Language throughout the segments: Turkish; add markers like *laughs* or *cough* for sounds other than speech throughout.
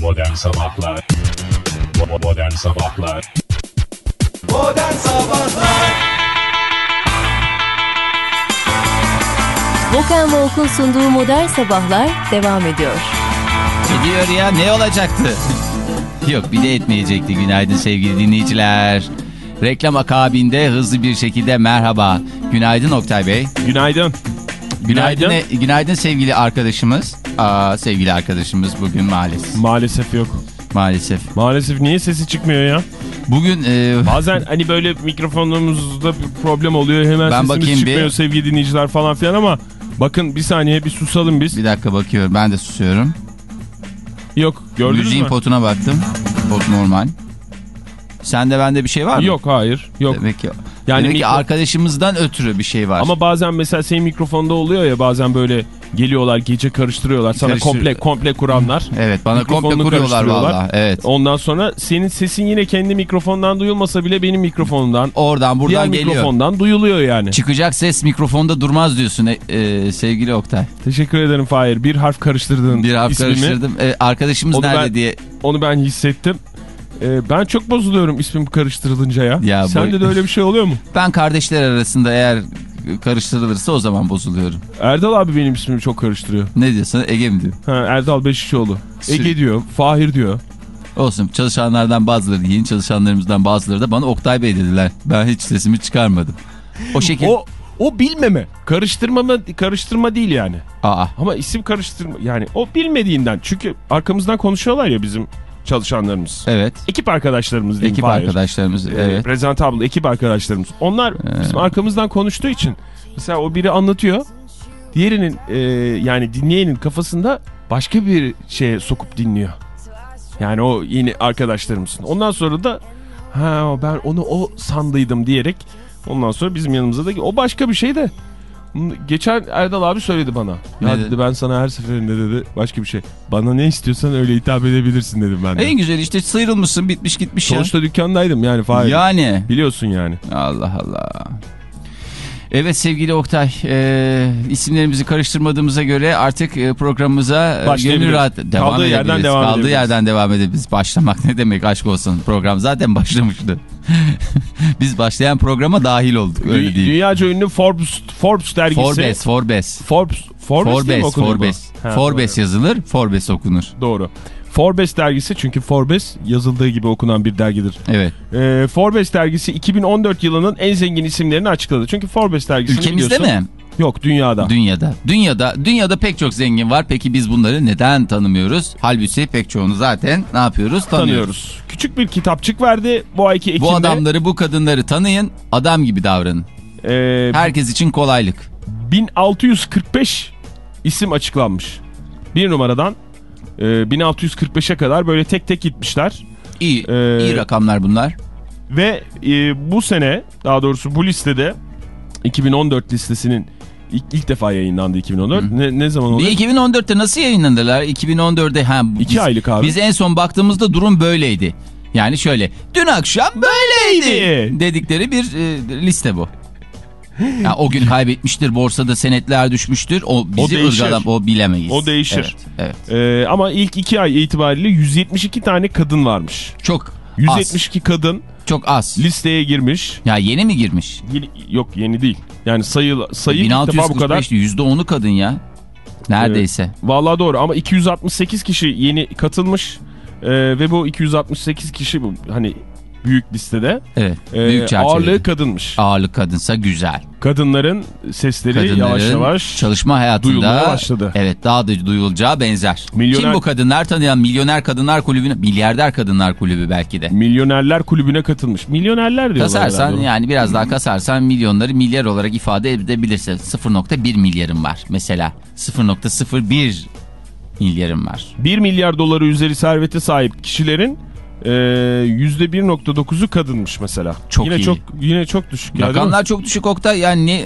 Modern Sabahlar Modern Sabahlar Modern Sabahlar Walk and Walk'un sunduğu Modern Sabahlar devam ediyor. Ediyor ya ne olacaktı? *laughs* Yok bir de etmeyecekti günaydın sevgili dinleyiciler. Reklam akabinde hızlı bir şekilde merhaba. Günaydın Oktay Bey. Günaydın. Günaydın, Günaydın. günaydın sevgili arkadaşımız. Aa, sevgili arkadaşımız bugün maalesef. Maalesef yok. Maalesef. Maalesef niye sesi çıkmıyor ya? Bugün e, Bazen hani böyle mikrofonumuzda bir problem oluyor. Hemen Ben sesimiz çıkmıyor bir. sevgili dinleyiciler falan filan ama bakın bir saniye bir susalım biz. bir dakika bakıyorum ben de susuyorum. Yok gördünüz Müziğin mü? potuna baktım. Pot normal. Sende bende bir şey var mı? Yok hayır yok. Demek ki, Yani demek ki arkadaşımızdan ötürü bir şey var. Ama bazen mesela senin mikrofonda oluyor ya bazen böyle geliyorlar gece karıştırıyorlar sana Karıştır- komple komple kuranlar. Evet bana komple kuruyorlar valla. Evet. Ondan sonra senin sesin yine kendi mikrofondan duyulmasa bile benim mikrofonumdan Oradan diğer buradan geliyor. mikrofondan duyuluyor yani. Çıkacak ses mikrofonda durmaz diyorsun e, e, sevgili Oktay. Teşekkür ederim Fahir. Bir harf karıştırdın Bir harf ismimi. karıştırdım. E, arkadaşımız Onu nerede ben- diye. Onu ben hissettim. Ee, ben çok bozuluyorum ismim karıştırılınca ya. Ya Sende bu- de öyle bir şey oluyor mu? *laughs* Ben kardeşler arasında eğer karıştırılırsa o zaman bozuluyorum. Erdal abi benim ismimi çok karıştırıyor. Ne diyorsun Ege mi diyor? Ha, Erdal Beşikçioğlu. Ege diyor, Fahir diyor. Olsun çalışanlardan bazıları yeni çalışanlarımızdan bazıları da bana Oktay Bey dediler. Ben hiç sesimi çıkarmadım. O *laughs* şekilde. O o bilmeme. Karıştırma mı- karıştırma değil yani. Aa, Ama isim karıştırma yani o bilmediğinden. Çünkü arkamızdan konuşuyorlar ya bizim çalışanlarımız. evet. Ekip arkadaşlarımız diyeyim Ekip arkadaşlarımız. Ee, Evet. Presentable ekip arkadaşlarımız. Onlar bizim arkamızdan konuştuğu için mesela o biri anlatıyor. Diğerinin e, yani dinleyenin kafasında başka bir şeye sokup dinliyor. Yani o yeni arkadaşlarımızın. Ondan sonra da ha ben onu o sandıydım diyerek ondan sonra bizim yanımıza da o başka bir şey de Geçen Erdal abi söyledi bana. Ne Ya dedi? dedi ben sana her seferinde dedi başka bir şey. Bana ne istiyorsan öyle hitap edebilirsin dedim ben de. En güzel işte sıyrılmışsın bitmiş gitmiş ya. Sonuçta dükkandaydım yani Fahir. Yani. Biliyorsun yani. Allah Allah. Evet sevgili Oktay, e, isimlerimizi karıştırmadığımıza göre artık e, programımıza e, gönül rahat devam Kaldığı yerden devam Kaldığı edebiliriz. yerden devam edebiliriz. Başlamak ne demek aşk olsun. Program zaten *laughs* başlamıştı. Biz başlayan programa dahil olduk öyle Dü- değil. Dünyaca ünlü Forbes Forbes dergisi. Forbes, Forbes. Forbes Forbes, Forbes? Forbes. Ha, Forbes yazılır, Forbes okunur. Doğru. Forbes dergisi çünkü Forbes yazıldığı gibi okunan bir dergidir. Evet. Ee, Forbes dergisi 2014 yılının en zengin isimlerini açıkladı. Çünkü Forbes dergisi Ülkemizde mi? Yok dünyada. Dünyada. Dünyada. Dünyada pek çok zengin var. Peki biz bunları neden tanımıyoruz? Halbuki pek çoğunu zaten ne yapıyoruz? Tanıyoruz. tanıyoruz. Küçük bir kitapçık verdi bu ayki Ekim'de. Bu adamları, bu kadınları tanıyın. Adam gibi davranın. Ee, Herkes için kolaylık. 1645 isim açıklanmış. Bir numaradan e, 1645'e kadar böyle tek tek gitmişler. İyi, Ee, iyi rakamlar bunlar. Ve e, bu sene daha doğrusu bu listede 2014 listesinin ilk, ilk defa yayınlandı 2014. Ne, ne zaman oluyor? 2014'te nasıl yayınlandılar? 2014'de ha, İki biz, aylık abi. Biz en son baktığımızda durum böyleydi. Yani şöyle dün akşam böyleydi Böyleydi. dedikleri bir e, liste bu. Ya o gün kaybetmiştir borsada senetler düşmüştür. O bizi değişir. ırgalam o bilemeyiz. O değişir. Evet, evet. E, ama ilk iki ay itibariyle 172 tane kadın varmış. Çok az. 172 kadın Çok az. listeye girmiş. Ya yeni mi girmiş? Yok yeni değil. Yani sayı, sayı ilk defa bu kadar. 1645'ti %10'u kadın ya. Neredeyse. Vallahi doğru ama 268 kişi yeni katılmış. E, ve bu 268 kişi bu hani büyük listede. Evet. e, büyük çerçevede. ağırlığı kadınmış. Ağırlık kadınsa güzel. Kadınların sesleri Kadınların yavaş yavaş çalışma hayatında duyulmaya başladı. Evet daha da duyulacağı benzer. Milyoner- Kim bu kadınlar tanıyan Milyoner Kadınlar Kulübü'ne milyarder kadınlar kulübü belki de. Milyonerler kulübüne katılmış. Milyonerler diyorlar. Kasarsan herhalde. yani biraz daha kasarsan milyonları milyar olarak ifade edebilirsin. 0.1 milyarım var mesela. 0.01 milyarım var. 1 milyar doları üzeri servete sahip kişilerin e, %1.9'u kadınmış mesela. Çok yine iyi. çok yine çok düşük. ya? Rakamlar çok düşük Oktay. Yani ne,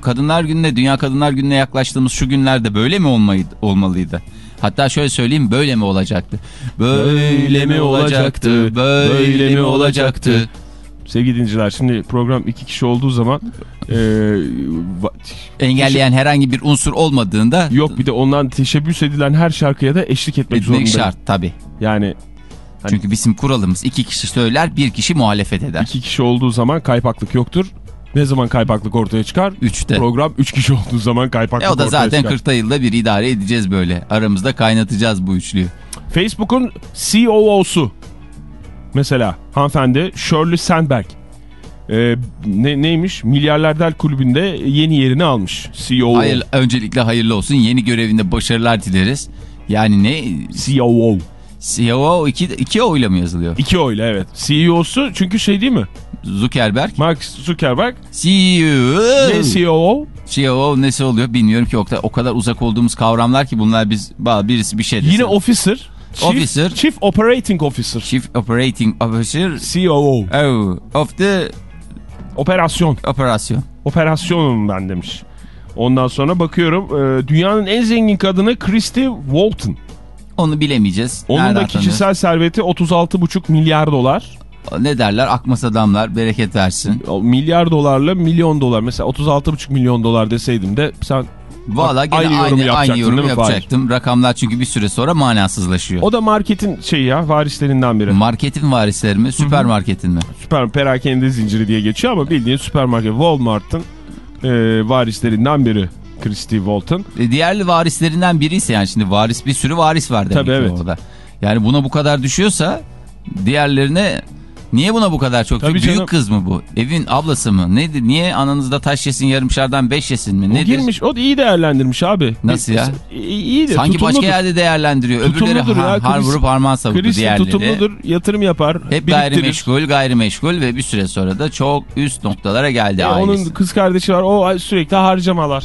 Kadınlar Günü'ne, Dünya Kadınlar Günü'ne yaklaştığımız şu günlerde böyle mi olmalıydı? olmalıydı? Hatta şöyle söyleyeyim böyle mi olacaktı? Böyle mi olacaktı? Böyle mi olacaktı? sevgili dinleyiciler şimdi program iki kişi olduğu zaman e, Engelleyen herhangi bir unsur olmadığında yok bir de ondan teşebbüs edilen her şarkıya da eşlik etmek, etmek zorundayım. şart tabii. Yani Hani- Çünkü bizim kuralımız iki kişi söyler bir kişi muhalefet eder. iki kişi olduğu zaman kaypaklık yoktur. Ne zaman kaypaklık ortaya çıkar? Üçte. Program üç kişi olduğu zaman kaypaklık E o da ortaya zaten çıkar. 40 yılda bir idare edeceğiz böyle. Aramızda kaynatacağız bu üçlüyü. Facebook'un COO'su mesela hanımefendi Shirley Sandberg. Ee, ne, neymiş? Milyarderler kulübünde yeni yerini almış. COO. Hayır, öncelikle hayırlı olsun. Yeni görevinde başarılar dileriz. Yani ne? COO. CEO iki, iki oyla mı yazılıyor? İki oyla evet. CEO'su çünkü şey değil mi? Zuckerberg. Mark Zuckerberg. CEO. Ne COO? CEO nesi oluyor bilmiyorum ki. O kadar, o kadar uzak olduğumuz kavramlar ki bunlar biz birisi bir şey desin. Yine officer. Chief, Officer. Chief Operating Officer. Chief Operating Officer COO. oh, of the Operasyon. operasyon. Operasyonum ben demiş. Ondan sonra bakıyorum e, dünyanın en zengin kadını Christy Walton. Onu bilemeyeceğiz. Onun Nereden da kişisel serveti 36,5 milyar dolar. Ne derler? Akmas adamlar bereket versin. Milyar dolarla milyon dolar. Mesela 36,5 milyon dolar deseydim de sen... Valla gene Aynı aynı, yorumu aynı, yapacaktın yorum değil mi Fahir? yapacaktım. Rakamlar çünkü bir süre sonra manasızlaşıyor. O da marketin şeyi ya varislerinden biri. Marketin varisleri mi? Süpermarketin mi? Süper perakende zinciri diye geçiyor ama bildiğin süpermarket Walmart'ın e, varislerinden biri. Christy Walton. E, diğerli varislerinden biri ise yani şimdi varis bir sürü varis var demek Tabii, evet. orada. Yani buna bu kadar düşüyorsa diğerlerine niye buna bu kadar çok? Tabii Büyük canım. kız mı bu? Evin ablası mı? Nedir? Niye ananızda taş yesin yarımşardan beş yesin mi? O Nedir? girmiş o iyi değerlendirmiş abi. Nasıl ya? İyi, iyi de Sanki başka tutumludur. yerde değerlendiriyor. Öbürleri har, ya, har vurup harman savurdu Christy diğerleri. tutumludur, yatırım yapar, Hep gayrimeşgul, gayrimeşgul ve bir süre sonra da çok üst noktalara geldi E, ailesi. onun kız kardeşi var. O sürekli harcamalar.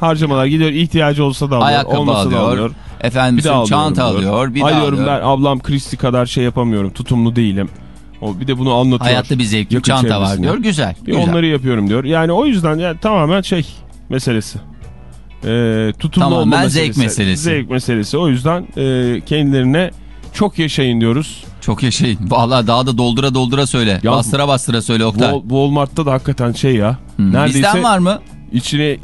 Harcamalar gidiyor ihtiyacı olsa da alıyor. Ayakkabı olmasa da alıyor, alıyor. efendim Bir de alıyorum çanta diyor. alıyor, bir Ay daha diyorum alıyor. ben ablam Christy kadar şey yapamıyorum. Tutumlu değilim. O bir de bunu anlatıyor. Hayatta bir Yakın çanta var çevresinde. diyor. Güzel, güzel. Onları yapıyorum diyor. Yani o yüzden yani tamamen şey meselesi. Ee, tutumlu Tamamen olma zevk meselesi. meselesi. Zevk meselesi. O yüzden e, kendilerine çok yaşayın diyoruz. Çok yaşayın. Vallahi daha da doldura doldura söyle. Ya- bastıra bastıra söyle Oktay. Wal- Walmart'ta da hakikaten şey ya. Hmm. Neredeyse Bizden var mı? İçine e,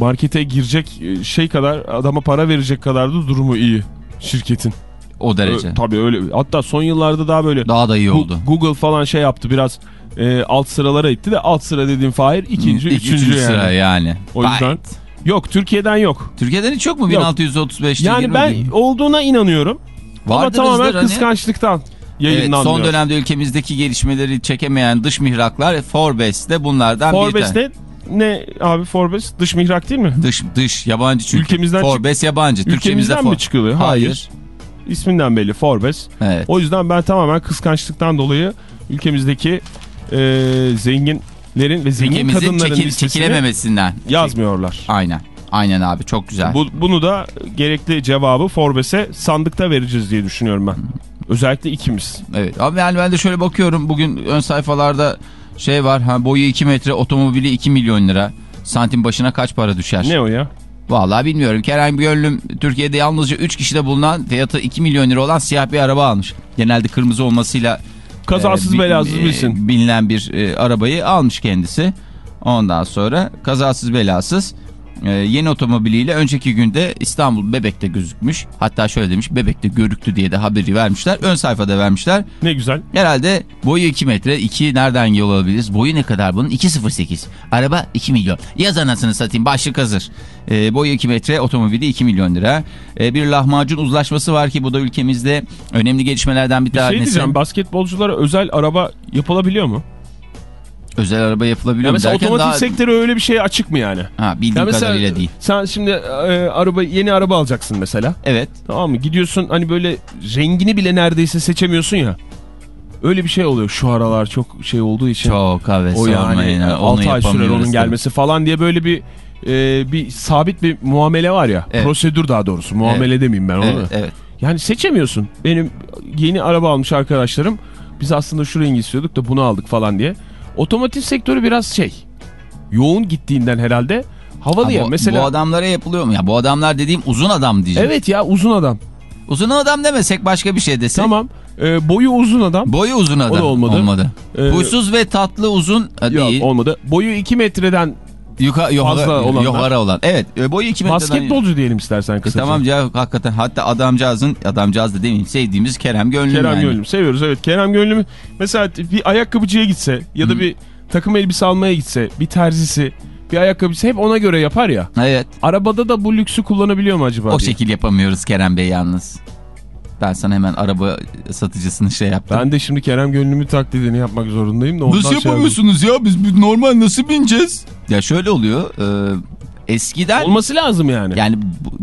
markete girecek e, şey kadar adama para verecek kadar da durumu iyi şirketin. O derece. Ö- tabii öyle. Hatta son yıllarda daha böyle Daha da iyi Gu- oldu. Google falan şey yaptı biraz e, alt sıralara itti de alt sıra dediğim Fahir ikinci, İlk üçüncü, üçüncü yani. sıra yani. O yüzden yok Türkiye'den yok. Türkiye'den hiç yok mu? Yok. 1635 Yani ben olduğuna inanıyorum ama Vardır tamamen bizler hani. kıskançlıktan Evet, yayınlanmıyor. son dönemde ülkemizdeki gelişmeleri çekemeyen dış mihraklar Forbes de bunlardan bir Forbes tane. ne? Ne abi Forbes? Dış mihrak değil mi? Dış, dış yabancı çünkü. Ülkemizden Forbes yabancı. Ülkemizden mi çıkılıyor? Hayır. İsminden belli Forbes. Evet. O yüzden ben tamamen kıskançlıktan dolayı ülkemizdeki e, zenginlerin ve zengin Ülkemizin kadınların çekil, çekilememesinden. yazmıyorlar. Aynen. Aynen abi çok güzel. Bu, bunu da gerekli cevabı Forbes'e sandıkta vereceğiz diye düşünüyorum ben. Özellikle ikimiz. Evet abi yani ben de şöyle bakıyorum bugün ön sayfalarda şey var ha boyu 2 metre otomobili 2 milyon lira. Santim başına kaç para düşer? Ne o ya? Vallahi bilmiyorum. Kerem Gönlüm Türkiye'de yalnızca 3 kişide bulunan fiyatı 2 milyon lira olan siyah bir araba almış. Genelde kırmızı olmasıyla Kazasız e, belasız e, bilsin. bilinen bir e, arabayı almış kendisi. Ondan sonra kazasız belasız e, yeni otomobiliyle önceki günde İstanbul Bebek'te gözükmüş. Hatta şöyle demiş Bebek'te görüktü diye de haberi vermişler. Ön sayfada vermişler. Ne güzel. Herhalde boyu 2 metre. 2 nereden yol alabiliriz? Boyu ne kadar bunun? 2.08. Araba 2 milyon. Yaz anasını satayım. Başlık hazır. Ee, boyu 2 metre. Otomobili 2 milyon lira. Ee, bir lahmacun uzlaşması var ki bu da ülkemizde önemli gelişmelerden bir Bir şey tanesi. diyeceğim basketbolculara özel araba yapılabiliyor mu? Özel araba yapılabiliyor Ya mu derken otomotiv daha... sektörü öyle bir şeye açık mı yani? Ha, bildiğim Ya mesela kadarıyla değil. sen şimdi e, araba yeni araba alacaksın mesela. Evet. Tamam mı? Gidiyorsun hani böyle rengini bile neredeyse seçemiyorsun ya. Öyle bir şey oluyor şu aralar çok şey olduğu için. Çok abi o yani. Onu 6 ay sürer onun tabii. gelmesi falan diye böyle bir e, bir sabit bir muamele var ya. Evet. Prosedür daha doğrusu. Muamele demeyeyim ben onu. Evet, evet. Yani seçemiyorsun. Benim yeni araba almış arkadaşlarım biz aslında şu rengi istiyorduk da bunu aldık falan diye. Otomotiv sektörü biraz şey yoğun gittiğinden herhalde havalı Ha, ya. bu, Mesela bu adamlara yapılıyor mu? Ya bu adamlar dediğim uzun adam diyeceğim. evet ya uzun adam. Uzun adam demesek başka bir şey desek. Tamam. Ee, boyu uzun adam. Boyu uzun adam. O da olmadı. Ee, Huysuz ve tatlı uzun e, Yok değil. olmadı. Boyu 2 metreden Yuka, yukarı, olanlar. yukarı olan. Evet e, boyu 2 metreden. basketbolcu diyelim istersen E, kısaca. tamam ya hakikaten hatta adamcağızın adamcağız da demeyeyim sevdiğimiz Kerem Gönlüm Kerem yani. Gönlüm seviyoruz evet. Kerem Gönlüm mesela bir ayakkabıcıya gitse ya da bir takım elbise almaya gitse bir terzisi bir ayakkabıcısı hep ona göre yapar ya. Evet Arabada da bu lüksü kullanabiliyor mu acaba? o diye. şekil yapamıyoruz Kerem Bey yalnız. Ben sana hemen araba satıcısını şey yaptım. Ben de şimdi Kerem Gönlüm'ün taklidini yapmak zorundayım da Nasıl şey yapamıyorsunuz ya biz normal nasıl bineceğiz? Ya şöyle oluyor e, eskiden Olması lazım yani. yani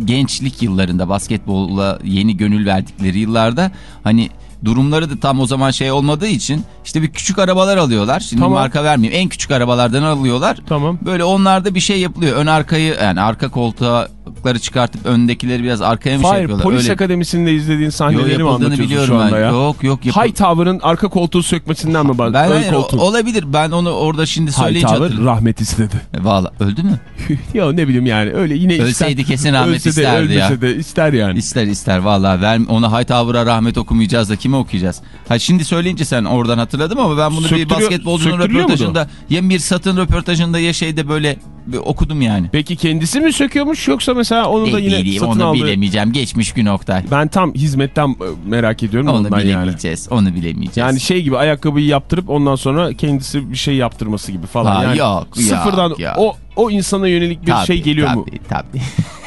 gençlik yıllarında basketbolla yeni gönül verdikleri yıllarda hani durumları da tam o zaman şey olmadığı için işte bir küçük arabalar alıyorlar. Şimdi Tamam. marka vermeyeyim. En küçük arabalardan alıyorlar. Tamam. Böyle onlarda bir şey yapılıyor. Ön arkayı yani arka koltukları çıkartıp öndekileri biraz arkaya mı şey Hayır yapıyorlar? polis Öyle akademisinde izlediğin sahneleri mi anlatıyorsun biliyorum şu anda ben. ya? Yok yok yapıl- High Tower'ın arka koltuğu sökmesinden mi bahsediyorsun? ben Ön hayır, koltuğu. olabilir. Ben onu orada şimdi söyleyince Tower hatırlıyorum. rahmet istedi. E, Valla öldü mü? *laughs* ya ne bileyim yani öyle yine ister. Ölseydi kesin rahmet Ölse de, isterdi ya. ölmese de ister yani. İster ister vallahi ver ona Hightower'a rahmet okumayacağız da kime okuyacağız? Ha şimdi söyleyince sen oradan hatırladım ama ben bunu bir Söktürüyor- basketbolcunun söktürüyor muydu röportajında ya bir satın röportajında ya şeyde böyle bir okudum yani. Peki kendisi mi söküyormuş yoksa mesela onu da Değil, yine değil, satın onu aldı? bilemeyeceğim. Geçmiş gün Oktay. Ben tam hizmetten e, merak ediyorum Onu ondan yani. bilemeyeceğiz. Onu bilemeyeceğiz. Yani şey gibi ayakkabıyı yaptırıp ondan sonra kendisi bir şey yaptırması gibi falan. Ha, yani yok, sıfırdan yok, yok. o o insana yönelik bir Tabii, şey geliyor tabii, mu? Tabii. *laughs*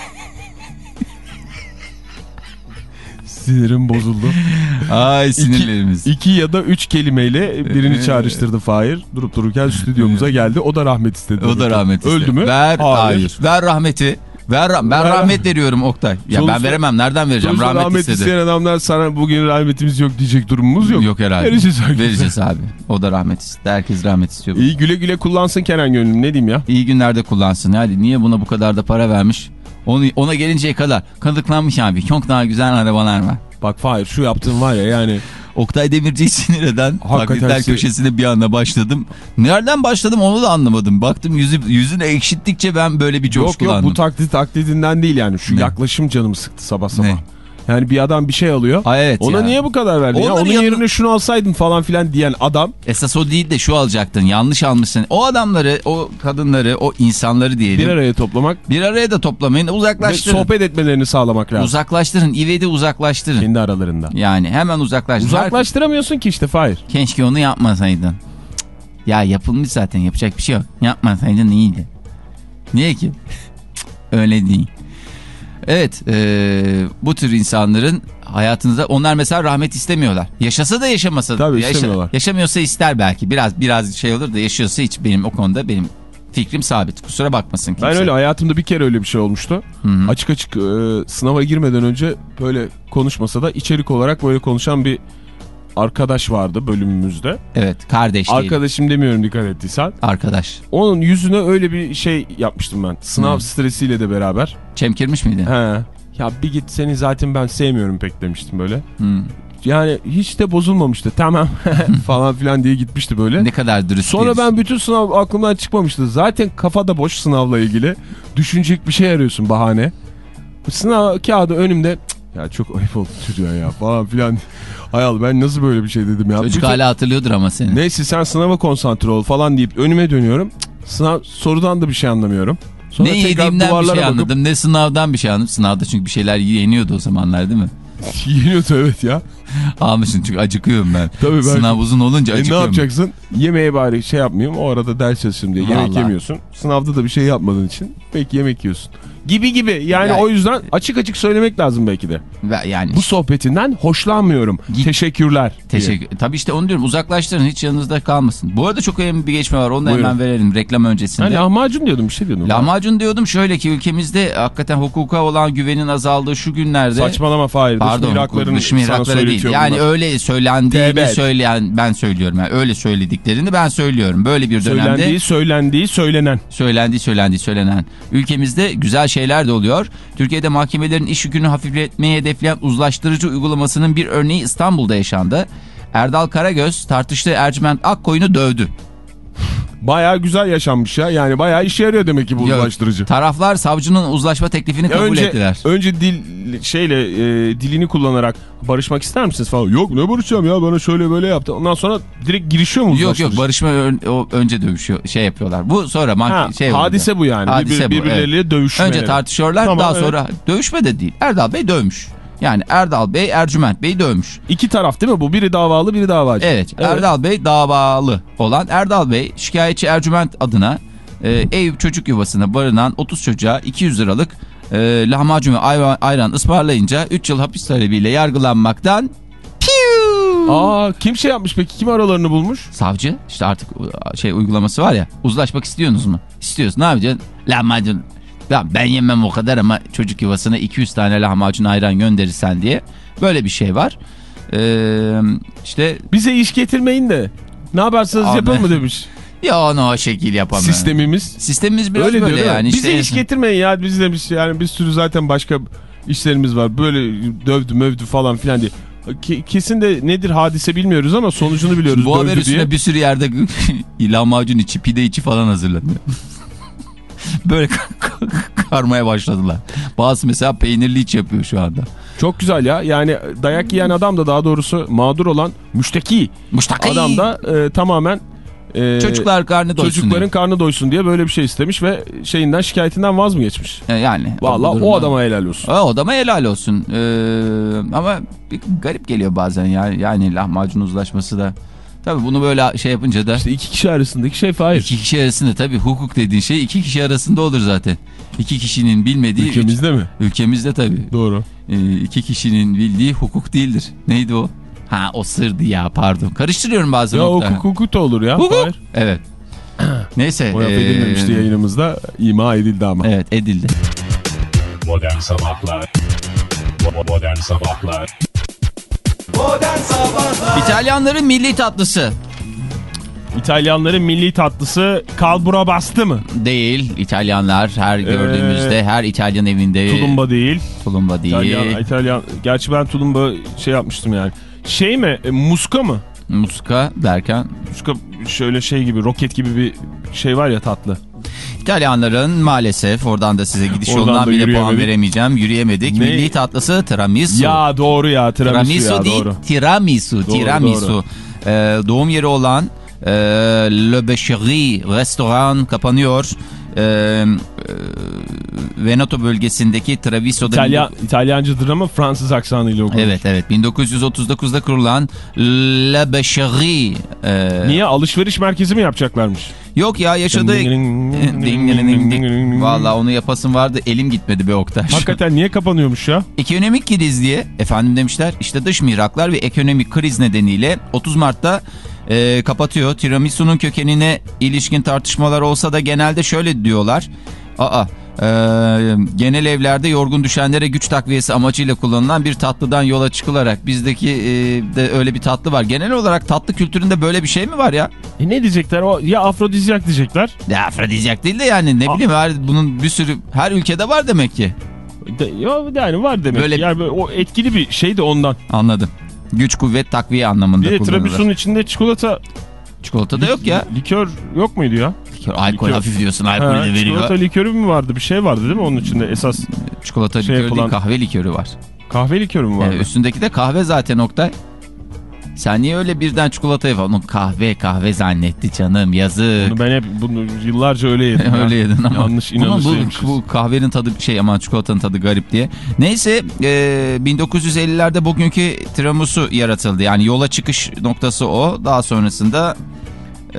Sinirim bozuldu. *laughs* Ay sinirlerimiz. İki ya da üç kelimeyle birini çağrıştırdı Fahir. Durup dururken stüdyomuza geldi. O da rahmet istedi. o da rahmet istedi. Öldü mü? Ver, hayır. Hayır. Ver rahmeti. Ver, ben Ver- rahmet veriyorum Oktay. Ya Sonuçta- ben veremem. Nereden vereceğim? Rahmet, rahmet istedi. isteyen adamlar sana bugün rahmetimiz yok diyecek durumumuz yok. Yok herhalde. Vereceğiz herkese. Vereceğiz abi. O da rahmet istedi. Herkes rahmet istiyor. İyi güle güle kullansın Kenan Gönlüm ne diyeyim ya. İyi günlerde kullansın. Yani niye buna bu kadar da para vermiş? Onu, ona gelinceye kadar kanıklanmış abi. Çok daha güzel arabalar var. Bak Fahir şu yaptığın var ya yani Oktay Demirci'yi sinir eden taklitler sinir- köşesine bir anda başladım. Nereden başladım onu da anlamadım. Baktım yüzü, yüzünü ekşittikçe ben böyle bir yok yok coşkulandım. bu taklit taklidinden değil yani şu Ne? yaklaşım canımı sıktı sabah sabah. Ne? Yani bir adam bir şey alıyor. Ay evet Ona ya. niye bu kadar verdin ya? Onun yanına- yerine şunu alsaydın falan filan diyen adam Esas o değil de şu alacaktın. Yanlış almışsın. O adamları, o kadınları, o insanları diyelim. bir araya toplamak Bir araya da toplamayın. ve Uzaklaştırın. sohbet etmelerini sağlamak lazım. Uzaklaştırın. İvedi uzaklaştırın. Kendi aralarında. Yani hemen uzaklaştırın. Uzaklaştıramıyorsun ki işte Fahir. Keşke onu yapmasaydın. Cık. Ya yapılmış zaten yapacak bir şey yok. Yapmasaydın iyiydi. Niye ki? Öyle değil. Evet e, bu tür insanların hayatınızda onlar mesela rahmet istemiyorlar. Yaşasa da yaşamasa da. Tabii yaşa- istemiyorlar. Yaşamıyorsa ister belki. Biraz biraz şey olur da yaşıyorsa hiç benim o konuda benim fikrim sabit. Kusura bakmasın kimse. Ben öyle hayatımda bir kere öyle bir şey olmuştu. Hı-hı. Açık açık e, sınava girmeden önce böyle konuşmasa da içerik olarak böyle konuşan bir arkadaş vardı bölümümüzde. Evet kardeş değil. Arkadaşım demiyorum dikkat ettiysen. Arkadaş. Onun yüzüne öyle bir şey yapmıştım ben. Sınav Hı. stresiyle de beraber. Çemkirmiş miydin? He. Ya bir git seni zaten ben sevmiyorum pek demiştim böyle. Hı. Yani hiç de bozulmamıştı. Tamam *laughs* falan filan diye gitmişti böyle. Ne kadar dürüst Sonra ben bütün sınav aklımdan çıkmamıştı. Zaten kafada boş sınavla ilgili. Düşünecek bir şey arıyorsun bahane. Sınav kağıdı önümde "Cık, ya çok ayıp oldu çocuğa ya falan filan. Hayal ben nasıl böyle bir şey dedim ya. Çocuk Bütün- hala hatırlıyordur ama seni. Neyse sen sınava konsantre ol falan deyip önüme dönüyorum. Sınav sorudan da bir şey anlamıyorum. Sonra ne yediğimden bir şey bakıp anladım ne sınavdan bir şey anladım. Sınavda çünkü bir şeyler yeniyordu o zamanlar değil mi? *laughs* yeniyordu evet ya. Almışsın çünkü acıkıyorum ben. Tabii ben- Sınav uzun olunca E ne acıkıyorum. yapacaksın? Yemeğe bari şey yapmayayım. O arada ders çalışayım diye. Yemek Vallahi. yemiyorsun. Sınavda da bir şey yapmadığın için belki yemek yiyorsun. Gibi gibi. Yani Yani- o yüzden açık açık söylemek lazım belki de. Yani Bu sohbetinden hoşlanmıyorum. Git- Teşekkürler. diye. teşekkür. Tabii işte onu diyorum uzaklaştırın hiç yanınızda kalmasın. Bu arada çok önemli bir geçme var onu da Buyurun. hemen verelim reklam öncesinde. Ha, lahmacun diyordum bir şey diyordum. Lahmacun diyordum şöyle ki ülkemizde hakikaten hukuka olan güvenin azaldığı şu günlerde. Saçmalama Fahir. Pardon mihraklarını dış sana mihraklara değil. Yani bunlar. öyle söylendiğini Tevbe. söyleyen ben söylüyorum. Yani öyle söylediklerini ben söylüyorum. Böyle bir dönemde Söylendiği, söylendiği, söylenen. söylendiği söylendiği söylenen. Ülkemizde güzel şeyler de oluyor. Türkiye'de mahkemelerin iş yükünü hafifletmeyi hedefleyen uzlaştırıcı uygulamasının bir örneği İstanbul'da yaşandı. Erdal Karagöz tartıştığı Ercüment Akkoyun'u dövdü. Bayağı güzel yaşanmış ya. Yani bayağı işe yarıyor demek ki bu Yok, uzlaştırıcı. Taraflar savcının uzlaşma teklifini kabul önce, ettiler. Önce dil şeyle e, dilini kullanarak barışmak ister misiniz falan. Yok ne barışacağım ya bana şöyle böyle yaptı. Ondan sonra direkt girişiyor mu Yok yok barışma ön- o önce dövüşüyor şey yapıyorlar. Bu sonra Ha, şey oluyor. hadise bu yani. Hadise Bir- bu, birbirleriyle evet. dövüşmeleri. Önce tartışıyorlar Tamam, daha evet. sonra dövüşme de değil. Erdal Bey dövmüş. Yani Erdal Bey Ercüment Bey dövmüş. İki taraf değil mi bu? Biri davalı biri davacı. Evet, Erdal Bey davalı olan Erdal Bey şikayetçi Ercüment adına e, Eyüp Çocuk Yuvası'na barınan 30 çocuğa 200 liralık e, lahmacun ve ayran, ayran ısmarlayınca 3 yıl hapis talebiyle yargılanmaktan! Aa kim şey yapmış peki? Kim aralarını bulmuş? Savcı işte artık şey uygulaması var ya uzlaşmak istiyorsunuz mu? İstiyoruz ne yapacaksın? Lahmacun ya ben yemem o kadar ama çocuk yuvasına 200 tane lahmacun ayran gönderirsen diye böyle bir şey var. Ee, işte Bize iş getirmeyin de. Ne yaparsanız Abi. yapın mı demiş. *laughs* ya onu o şekil yapamıyor. Sistemimiz. Sistemimiz biraz Öyle diyor böyle mi? yani. Bize işte iş getirmeyin ya biz demiş yani bir sürü zaten başka işlerimiz var. Böyle dövdü mövdü falan filan diye. Ke- Kesin de nedir hadise bilmiyoruz ama sonucunu biliyoruz. Bu haber üstüne diye. bir sürü yerde *laughs* lahmacun içi, pide içi falan hazırlanıyor. Böyle karmaya başladılar. Bazı mesela peynirli iç yapıyor şu anda. Çok güzel ya. Yani dayak yiyen adam da daha doğrusu mağdur olan müşteki Muştakay. adam da e, tamamen e, Çocuklar karnı doysun çocukların diyor. karnı doysun diye böyle bir şey istemiş ve şeyinden şikayetinden vaz mı geçmiş? E, Yani. Vallahi bu o adama helal olsun. O adama helal olsun. Ee, ama bir garip geliyor bazen ya. Yani lahmacun uzlaşması da. Tabii bunu böyle şey yapınca da İşte iki kişi arasındaki şey Fahir. iki kişi arasında tabii hukuk dediğin şey iki kişi arasında olur zaten. İki kişinin bilmediği Ülkemizde mi? ülkemizde tabii. Doğru. Ee, iki kişinin bildiği hukuk değildir. Neydi o? Ha o sırdı ya pardon. Karıştırıyorum bazen. Ya Oktay. hukuk hukuk da olur ya. Hukuk. Fahir. Evet. *clears throat* Neyse. O laf ee, edilmemişti yayınımızda. ima edildi ama. Evet edildi. Modern Sabahlar Modern Sabahlar İtalyanların milli tatlısı. İtalyanların milli tatlısı kalbura bastı mı? Değil. İtalyanlar her gördüğümüzde Ee, her İtalyan evinde Tulumba değil. tulumba değil. İtalyan, İtalyan. Gerçi ben tulumba şey yapmıştım yani. Şey mi? E, muska mı? Muska derken Muska şöyle şey gibi roket gibi bir şey var ya tatlı. İtalyanların maalesef oradan da size gidiş Oradan yolundan da bile puan veremeyeceğim. Yürüyemedik. Ne? Milli tatlısı tiramisu. Ya doğru ya tiramisu, tiramisu ya değil doğru. tiramisu. Doğru, tiramisu. doğru. Ee, doğum yeri olan e, Le Becherie restoran kapanıyor. E, Veneto bölgesindeki Treviso'da... İtalyan, İtalyancıdır ama Fransız aksanıyla okunur. Evet evet 1939'da kurulan Le Becherie. e, Niye alışveriş merkezi mi yapacaklarmış? Yok ya yaşadığı... Valla onu yapasın vardı elim gitmedi be Oktay. Hakikaten niye kapanıyormuş ya? Ekonomik kriz diye efendim demişler işte dış mihraklar ve ekonomik kriz nedeniyle 30 Mart'ta e, kapatıyor. Tiramisu'nun kökenine ilişkin tartışmalar olsa da genelde şöyle diyorlar. Aa e, genel evlerde yorgun düşenlere güç takviyesi amacıyla kullanılan bir tatlıdan yola çıkılarak bizdeki e, de öyle bir tatlı var. Genel olarak tatlı kültüründe böyle bir şey mi var ya? E ne diyecekler? O ya afrodizyak diyecekler. Ya afrodizyak değil de yani ne Aa. bileyim her, bunun bir sürü her ülkede var demek ki. De, ya yani var demek. Böyle- Yani böyle o etkili bir şey de ondan. Anladım. Güç kuvvet takviye anlamında Bir de tiramisu'nun içinde çikolata Çikolata da yok ya. likör yok muydu ya? Alkol Likör. hafif diyorsun alkol Ha, de veriyor. çikolata Çikolata, likörü mü vardı? Bir şey vardı değil mi onun içinde esas? şey likörü değil yapılan- kahve likörü var. Kahve likörü mü vardı? Yani üstündeki de kahve zaten Oktay. Sen niye öyle birden çikolatayı falan? Kahve kahve zannetti canım yazık. Bunu ben hep bunu yıllarca öyle yedim. *laughs* Öyle yedin ama. Yanlış inanışlıymışız. bu, bu kahvenin tadı şey aman çikolatanın tadı garip diye. Neyse e, 1950'lerde bugünkü tiramisu yaratıldı. Yani yola çıkış noktası o. Daha sonrasında e,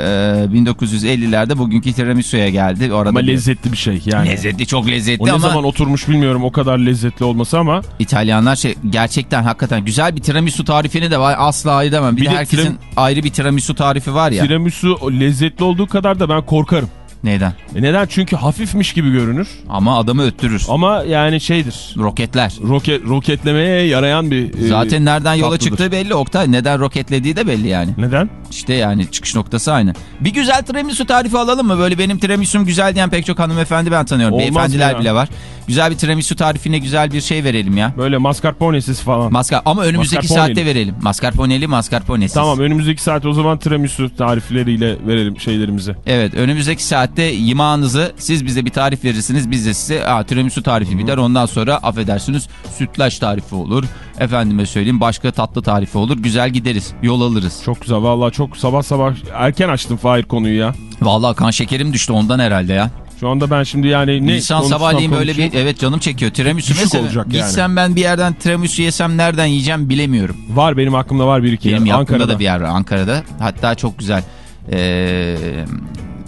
1950'lerde bugünkü tiramisu'ya geldi. Orada Ama bir- lezzetli bir şey yani. Lezzetli çok lezzetli O ne ama zaman oturmuş bilmiyorum o kadar lezzetli olması ama İtalyanlar şey gerçekten hakikaten güzel bir tiramisu tarifini de var asla edemem. Bir, Bir de de herkesin tiram- ayrı bir tiramisu tarifi var ya. tiramisu o lezzetli olduğu kadar da ben korkarım. Neyden? E neden? Çünkü hafifmiş gibi görünür Ama adamı öttürür. ama yani şeydir. Roketler. Roket roketlemeye yarayan bir e, Zaten nereden yola tatlıdır. çıktığı belli Oktay. Neden roketlediği de belli yani. Neden? İşte yani çıkış noktası aynı. Bir güzel tiramisu tarifi alalım mı? Böyle benim tiramisu'm güzel diyen pek çok hanımefendi ben tanıyorum. Olmaz Beyefendiler bile var. Güzel bir tiramisu tarifine güzel bir şey verelim ya. Böyle mascarponesiz falan. Maskar ama önümüzdeki saatte verelim. Mascarponeli, mascarponesiz. Tamam önümüzdeki saat o zaman tiramisu tarifleriyle verelim şeylerimizi. Evet önümüzdeki saatte yimağınızı siz bize bir tarif verirsiniz. Biz de size Aa, tiramisu tarifi gider. Ondan sonra affedersiniz sütlaç tarifi olur. Efendime söyleyeyim başka tatlı tarifi olur. Güzel gideriz. Yol alırız. Çok güzel vallahi çok sabah sabah erken açtım Fahir konuyu ya. Vallahi kan şekerim düştü ondan herhalde ya. Şu anda ben şimdi yani ne İnsan sabahleyin böyle bir evet canım çekiyor. Tiramisu Düşük mesela. olacak yani. Gitsem ben bir yerden tiramisu yesem nereden yiyeceğim bilemiyorum. Var benim aklımda var bir iki Benim yer. aklımda Ankara'da. da bir yer var Ankara'da. Hatta çok güzel. Ee,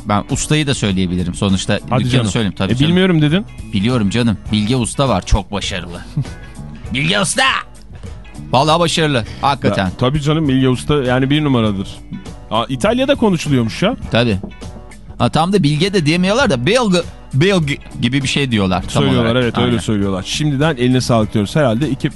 ben ustayı da söyleyebilirim sonuçta. Hadi Dükkanı canım. söyleyeyim tabii E, canım. bilmiyorum dedin. Biliyorum canım. Bilge Usta var. Çok başarılı. *laughs* Bilge Usta! Vallahi başarılı. Hakikaten. Ya, tabii canım Bilge Usta yani bir numaradır. Aa, İtalya'da konuşuluyormuş ya. Tabii. Ha, tam da Bilge de diyemiyorlar da Bilge, Bilge gibi bir şey diyorlar. Tam söylüyorlar olarak. evet Aynen. öyle söylüyorlar. Şimdiden eline sağlık diyoruz. Herhalde iki,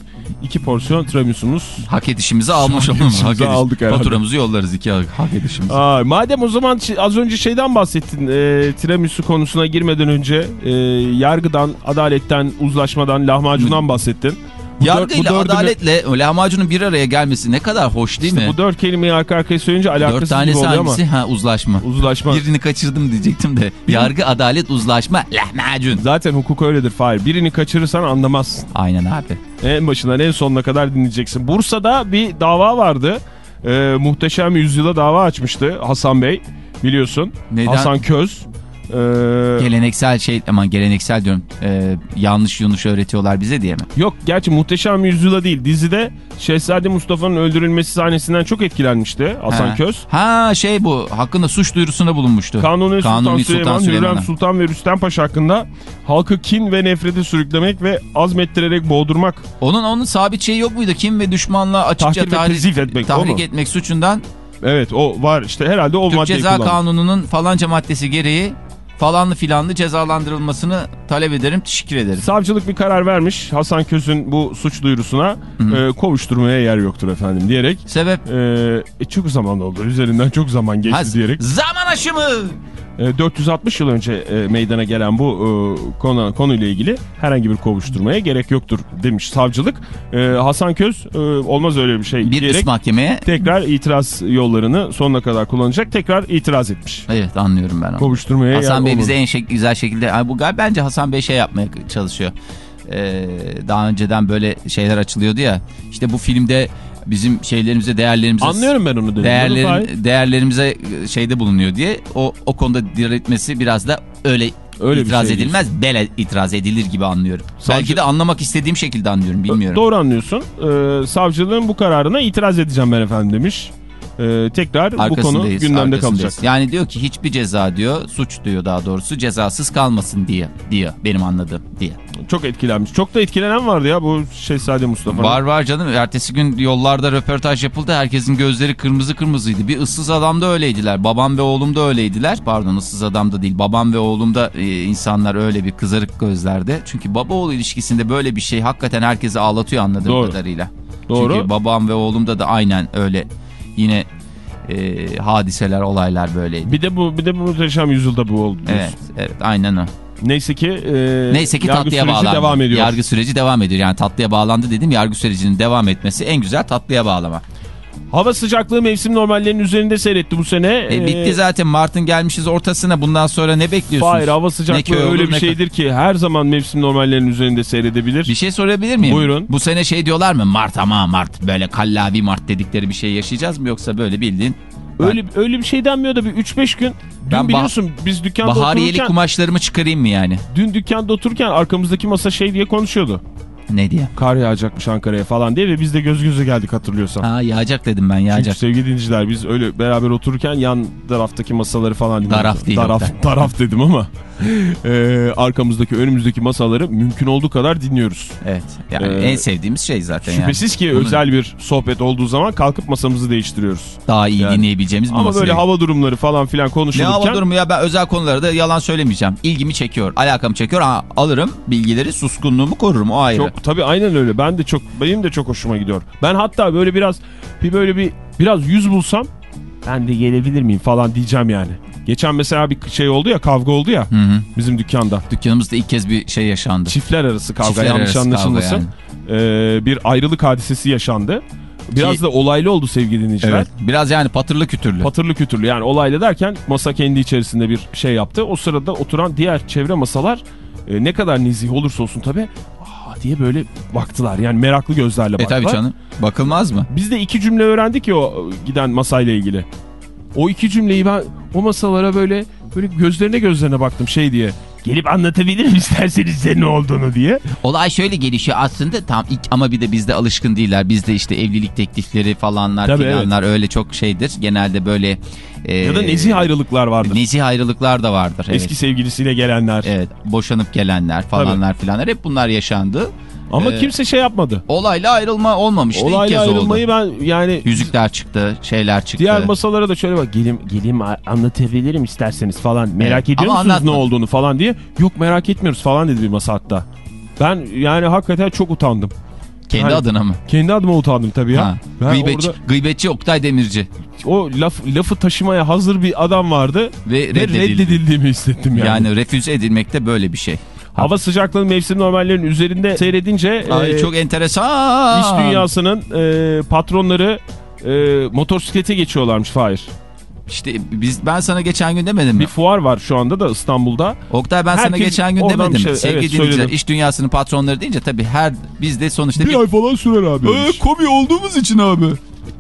iki porsiyon tiramisumuz. Hak edişimizi almış Hak olalım. edişimizi aldık herhalde. Faturamızı yollarız iki hak, hak edişimizi. Aa, madem o zaman az önce şeyden bahsettin e, tiramisu konusuna girmeden önce e, yargıdan, adaletten, uzlaşmadan, lahmacundan bahsettin. Bu Yargıyla bu dördünü- adaletle o lahmacunun bir araya gelmesi ne kadar hoş değil İşte mi? bu dört kelimeyi arka arkaya söyleyince alakasız Dört tanesi gibi oluyor hangisi? ama Ha uzlaşma. uzlaşma. Birini kaçırdım diyecektim de. Yargı, adalet, uzlaşma, lahmacun. Zaten hukuk öyledir Fahir. Birini kaçırırsan anlamazsın. Aynen abi. En başından en sonuna kadar dinleyeceksin. Bursa'da bir dava vardı. Ee, muhteşem yüzyıla dava açmıştı Hasan Bey biliyorsun. Neden? Hasan Köz. Ee, Geleneksel şey aman geleneksel diyorum. Ee, yanlış yanlış öğretiyorlar bize diye mi? yok gerçi muhteşem yüzyıla değil dizide Şehzade Mustafa'nın öldürülmesi sahnesinden çok etkilenmişti Hasan Ha. Köz. Ha şey bu hakkında suç duyurusunda bulunmuştu. Kanuni, Kanuni Sultan, Sultan Süleyman, Hürrem Süleyman'a. Sultan ve Rüstem Paşa hakkında halkı kin ve nefrete sürüklemek ve azmettirerek boğdurmak. Onun onun sabit şeyi yok muydu? Kim ve düşmanla açıkça tezif etmek, tahrik etmek suçundan Evet o var işte herhalde o Türk maddeyi Ceza kullanmış. Kanununun falanca maddesi gereği falanlı filanlı cezalandırılmasını talep ederim. Teşekkür ederim. Savcılık bir karar vermiş Hasan Köz'ün bu suç duyurusuna e, kovuşturmaya yer yoktur efendim diyerek. Sebep E, e, çok zaman oldu üzerinden çok zaman geçti Ha, diyerek. zaman aşımı. E, 460 yıl önce e, meydana gelen bu e, konu konuyla ilgili herhangi bir kovuşturmaya gerek yoktur demiş savcılık. E, Hasan Köz e, olmaz öyle bir şey Bir üst mahkemeye tekrar itiraz yollarını sonuna kadar kullanacak tekrar itiraz etmiş. Evet anlıyorum ben onu. Kovuşturmaya Hasan Bey olmadı. bize en şek- güzel şekilde bu gal- bence Hasan Bey şey yapmaya çalışıyor. Ee, daha önceden böyle şeyler açılıyordu ya. İşte bu filmde bizim şeylerimize, değerlerimize Anlıyorum ben onu değerlerin, değerlerimize şeyde bulunuyor diye o o konuda diretmesi biraz da öyle Öyle itiraz şey edilmez, bele itiraz edilir gibi anlıyorum. Savcı- Belki de anlamak istediğim şekilde anlıyorum, bilmiyorum. Doğru anlıyorsun. Ee, savcılığın bu kararına itiraz edeceğim ben efendim demiş. Ee, tekrar bu konu gündemde kalacak. Yani diyor ki hiçbir ceza diyor, suç diyor daha doğrusu cezasız kalmasın diye diyor benim anladığım diye. Çok etkilenmiş. Çok da etkilenen vardı ya bu Şehzade Mustafa. Var var canım. Ertesi gün yollarda röportaj yapıldı. Herkesin gözleri kırmızı kırmızıydı. Bir ıssız adam da öyleydiler. Babam ve oğlum da öyleydiler. Pardon ıssız adam da değil. Babam ve oğlum da e, insanlar öyle bir kızarık gözlerde. Çünkü baba oğul ilişkisinde böyle bir şey hakikaten herkesi ağlatıyor anladığım Doğru. kadarıyla. Doğru. Çünkü babam ve oğlumda da aynen öyle yine e, hadiseler, olaylar böyleydi. Bir de bu bir de bu muhteşem yüzyılda bu oldu. diyorsun. Evet, evet aynen o. Neyse ki e, Neyse ki yargı tatlıya süreci bağlandı. devam ediyor. Yargı süreci devam ediyor. Yani tatlıya bağlandı dedim. Yargı sürecinin devam etmesi en güzel tatlıya bağlama. Hava sıcaklığı mevsim normallerinin üzerinde seyretti bu sene. E, bitti zaten Mart'ın gelmişiz ortasına. Bundan sonra ne bekliyorsunuz? Hayır hava Ne sıcaklığı olur, öyle bir ne- şeydir ki her zaman mevsim normallerinin üzerinde seyredebilir. Bir şey sorabilir miyim? Buyurun. Bu sene şey diyorlar mı? Mart ama Mart. Böyle kallavi Mart dedikleri bir şey yaşayacağız mı? Yoksa böyle bildiğin Öyle öyle bir şey denmiyor da bir 3-5 gün. Dün Ben biliyorsun biz dükkanda bahariyeli otururken kumaşlarımı çıkarayım mı yani? dün dükkanda otururken arkamızdaki masa şey diye konuşuyordu. Ne diye? Kar yağacakmış Ankara'ya falan diye ve biz de göz göze geldik hatırlıyorsan. Ha yağacak dedim ben Çünkü yağacak. sevgili dinleyiciler biz öyle beraber otururken yan taraftaki masaları falan dinliyoruz. Taraf değil Taraf, taraf dedim ama *laughs* e, arkamızdaki önümüzdeki masaları mümkün olduğu kadar dinliyoruz. Evet. Yani Ee, en sevdiğimiz şey zaten Şüphesiz ki Bunu- özel bir sohbet olduğu zaman kalkıp masamızı değiştiriyoruz. yani. Daha iyi Yani. dinleyebileceğimiz bir Ama böyle hava durumları falan filan Ne konuşulurken hava durumu ya ben özel konularda da yalan söylemeyeceğim. İlgimi çekiyor, alakamı çekiyor. Ha, alırım bilgileri, suskunluğumu korurum o ayrı. çok tabii aynen öyle. Ben de çok benim de çok hoşuma gidiyor. Ben hatta böyle biraz bir böyle bir biraz yüz bulsam ben de gelebilir miyim falan diyeceğim yani. Geçen mesela bir şey oldu ya kavga oldu ya Hı hı. bizim dükkanda. Dükkanımızda ilk kez bir şey yaşandı. Çiftler arası kavga Çiftler yanlış arası kavga anlaşılmasın. Ee, bir ayrılık hadisesi yaşandı. Biraz Ki- da olaylı oldu sevgili dinleyiciler. Evet. Biraz yani patırlı kütürlü. Patırlı kütürlü yani olaylı derken masa kendi içerisinde bir şey yaptı. O sırada oturan diğer çevre masalar e, ne kadar nezih olursa olsun tabii diye böyle baktılar. Yani meraklı gözlerle e baktılar. tabii canım. Bakılmaz mı? Biz de iki cümle öğrendik ya o giden masayla ilgili. O iki cümleyi ben o masalara böyle böyle gözlerine gözlerine baktım şey diye. Gelip anlatabilirim isterseniz size ne olduğunu diye. Olay şöyle gelişiyor aslında tam ilk ama bir de bizde alışkın değiller. Bizde işte evlilik teklifleri falanlar Tabii, filanlar öyle çok şeydir. Genelde böyle e, Ya da nezih ayrılıklar vardır. nezih ayrılıklar da vardır. Evet. Eski sevgilisiyle gelenler. Evet, boşanıp gelenler falanlar filanlar hep bunlar yaşandı. Ama Ee, kimse şey yapmadı. Olayla ayrılma olmamıştı Olayla kez ayrılmayı oldu. ben yani Yüzükler çıktı, şeyler çıktı. diğer masalara da şöyle bak gelin gelin anlatabilirim isterseniz falan. Merak Evet, ediyor ama musunuz ne anlatma. olduğunu falan diye. Yok merak etmiyoruz falan dedi bir masa hatta. Ben yani hakikaten çok utandım. Kendi Yani- adına mı? Kendi adıma utandım tabii ya. Ha. Gıybetçi, orada gıybetçi Oktay Demirci o laf, lafı taşımaya hazır bir adam vardı ve ve reddedildi. reddedildiğimi hissettim yani. Yani refüze edilmek de böyle bir şey. Hava sıcaklığının mevsim normallerinin üzerinde seyredince Ay, e, çok enteresan. iş dünyasının e, patronları e, motosiklete geçiyorlarmış Fahir. İşte biz ben sana geçen gün demedim mi? Bir fuar var şu anda da İstanbul'da. Oktay ben sana Herkes geçen gün demedim. bir şey- Sevgili evet, dinleyiciler söyledim. iş dünyasının patronları deyince tabii her bizde sonuçta bir, ay falan sürer abi. komi olduğumuz için abi.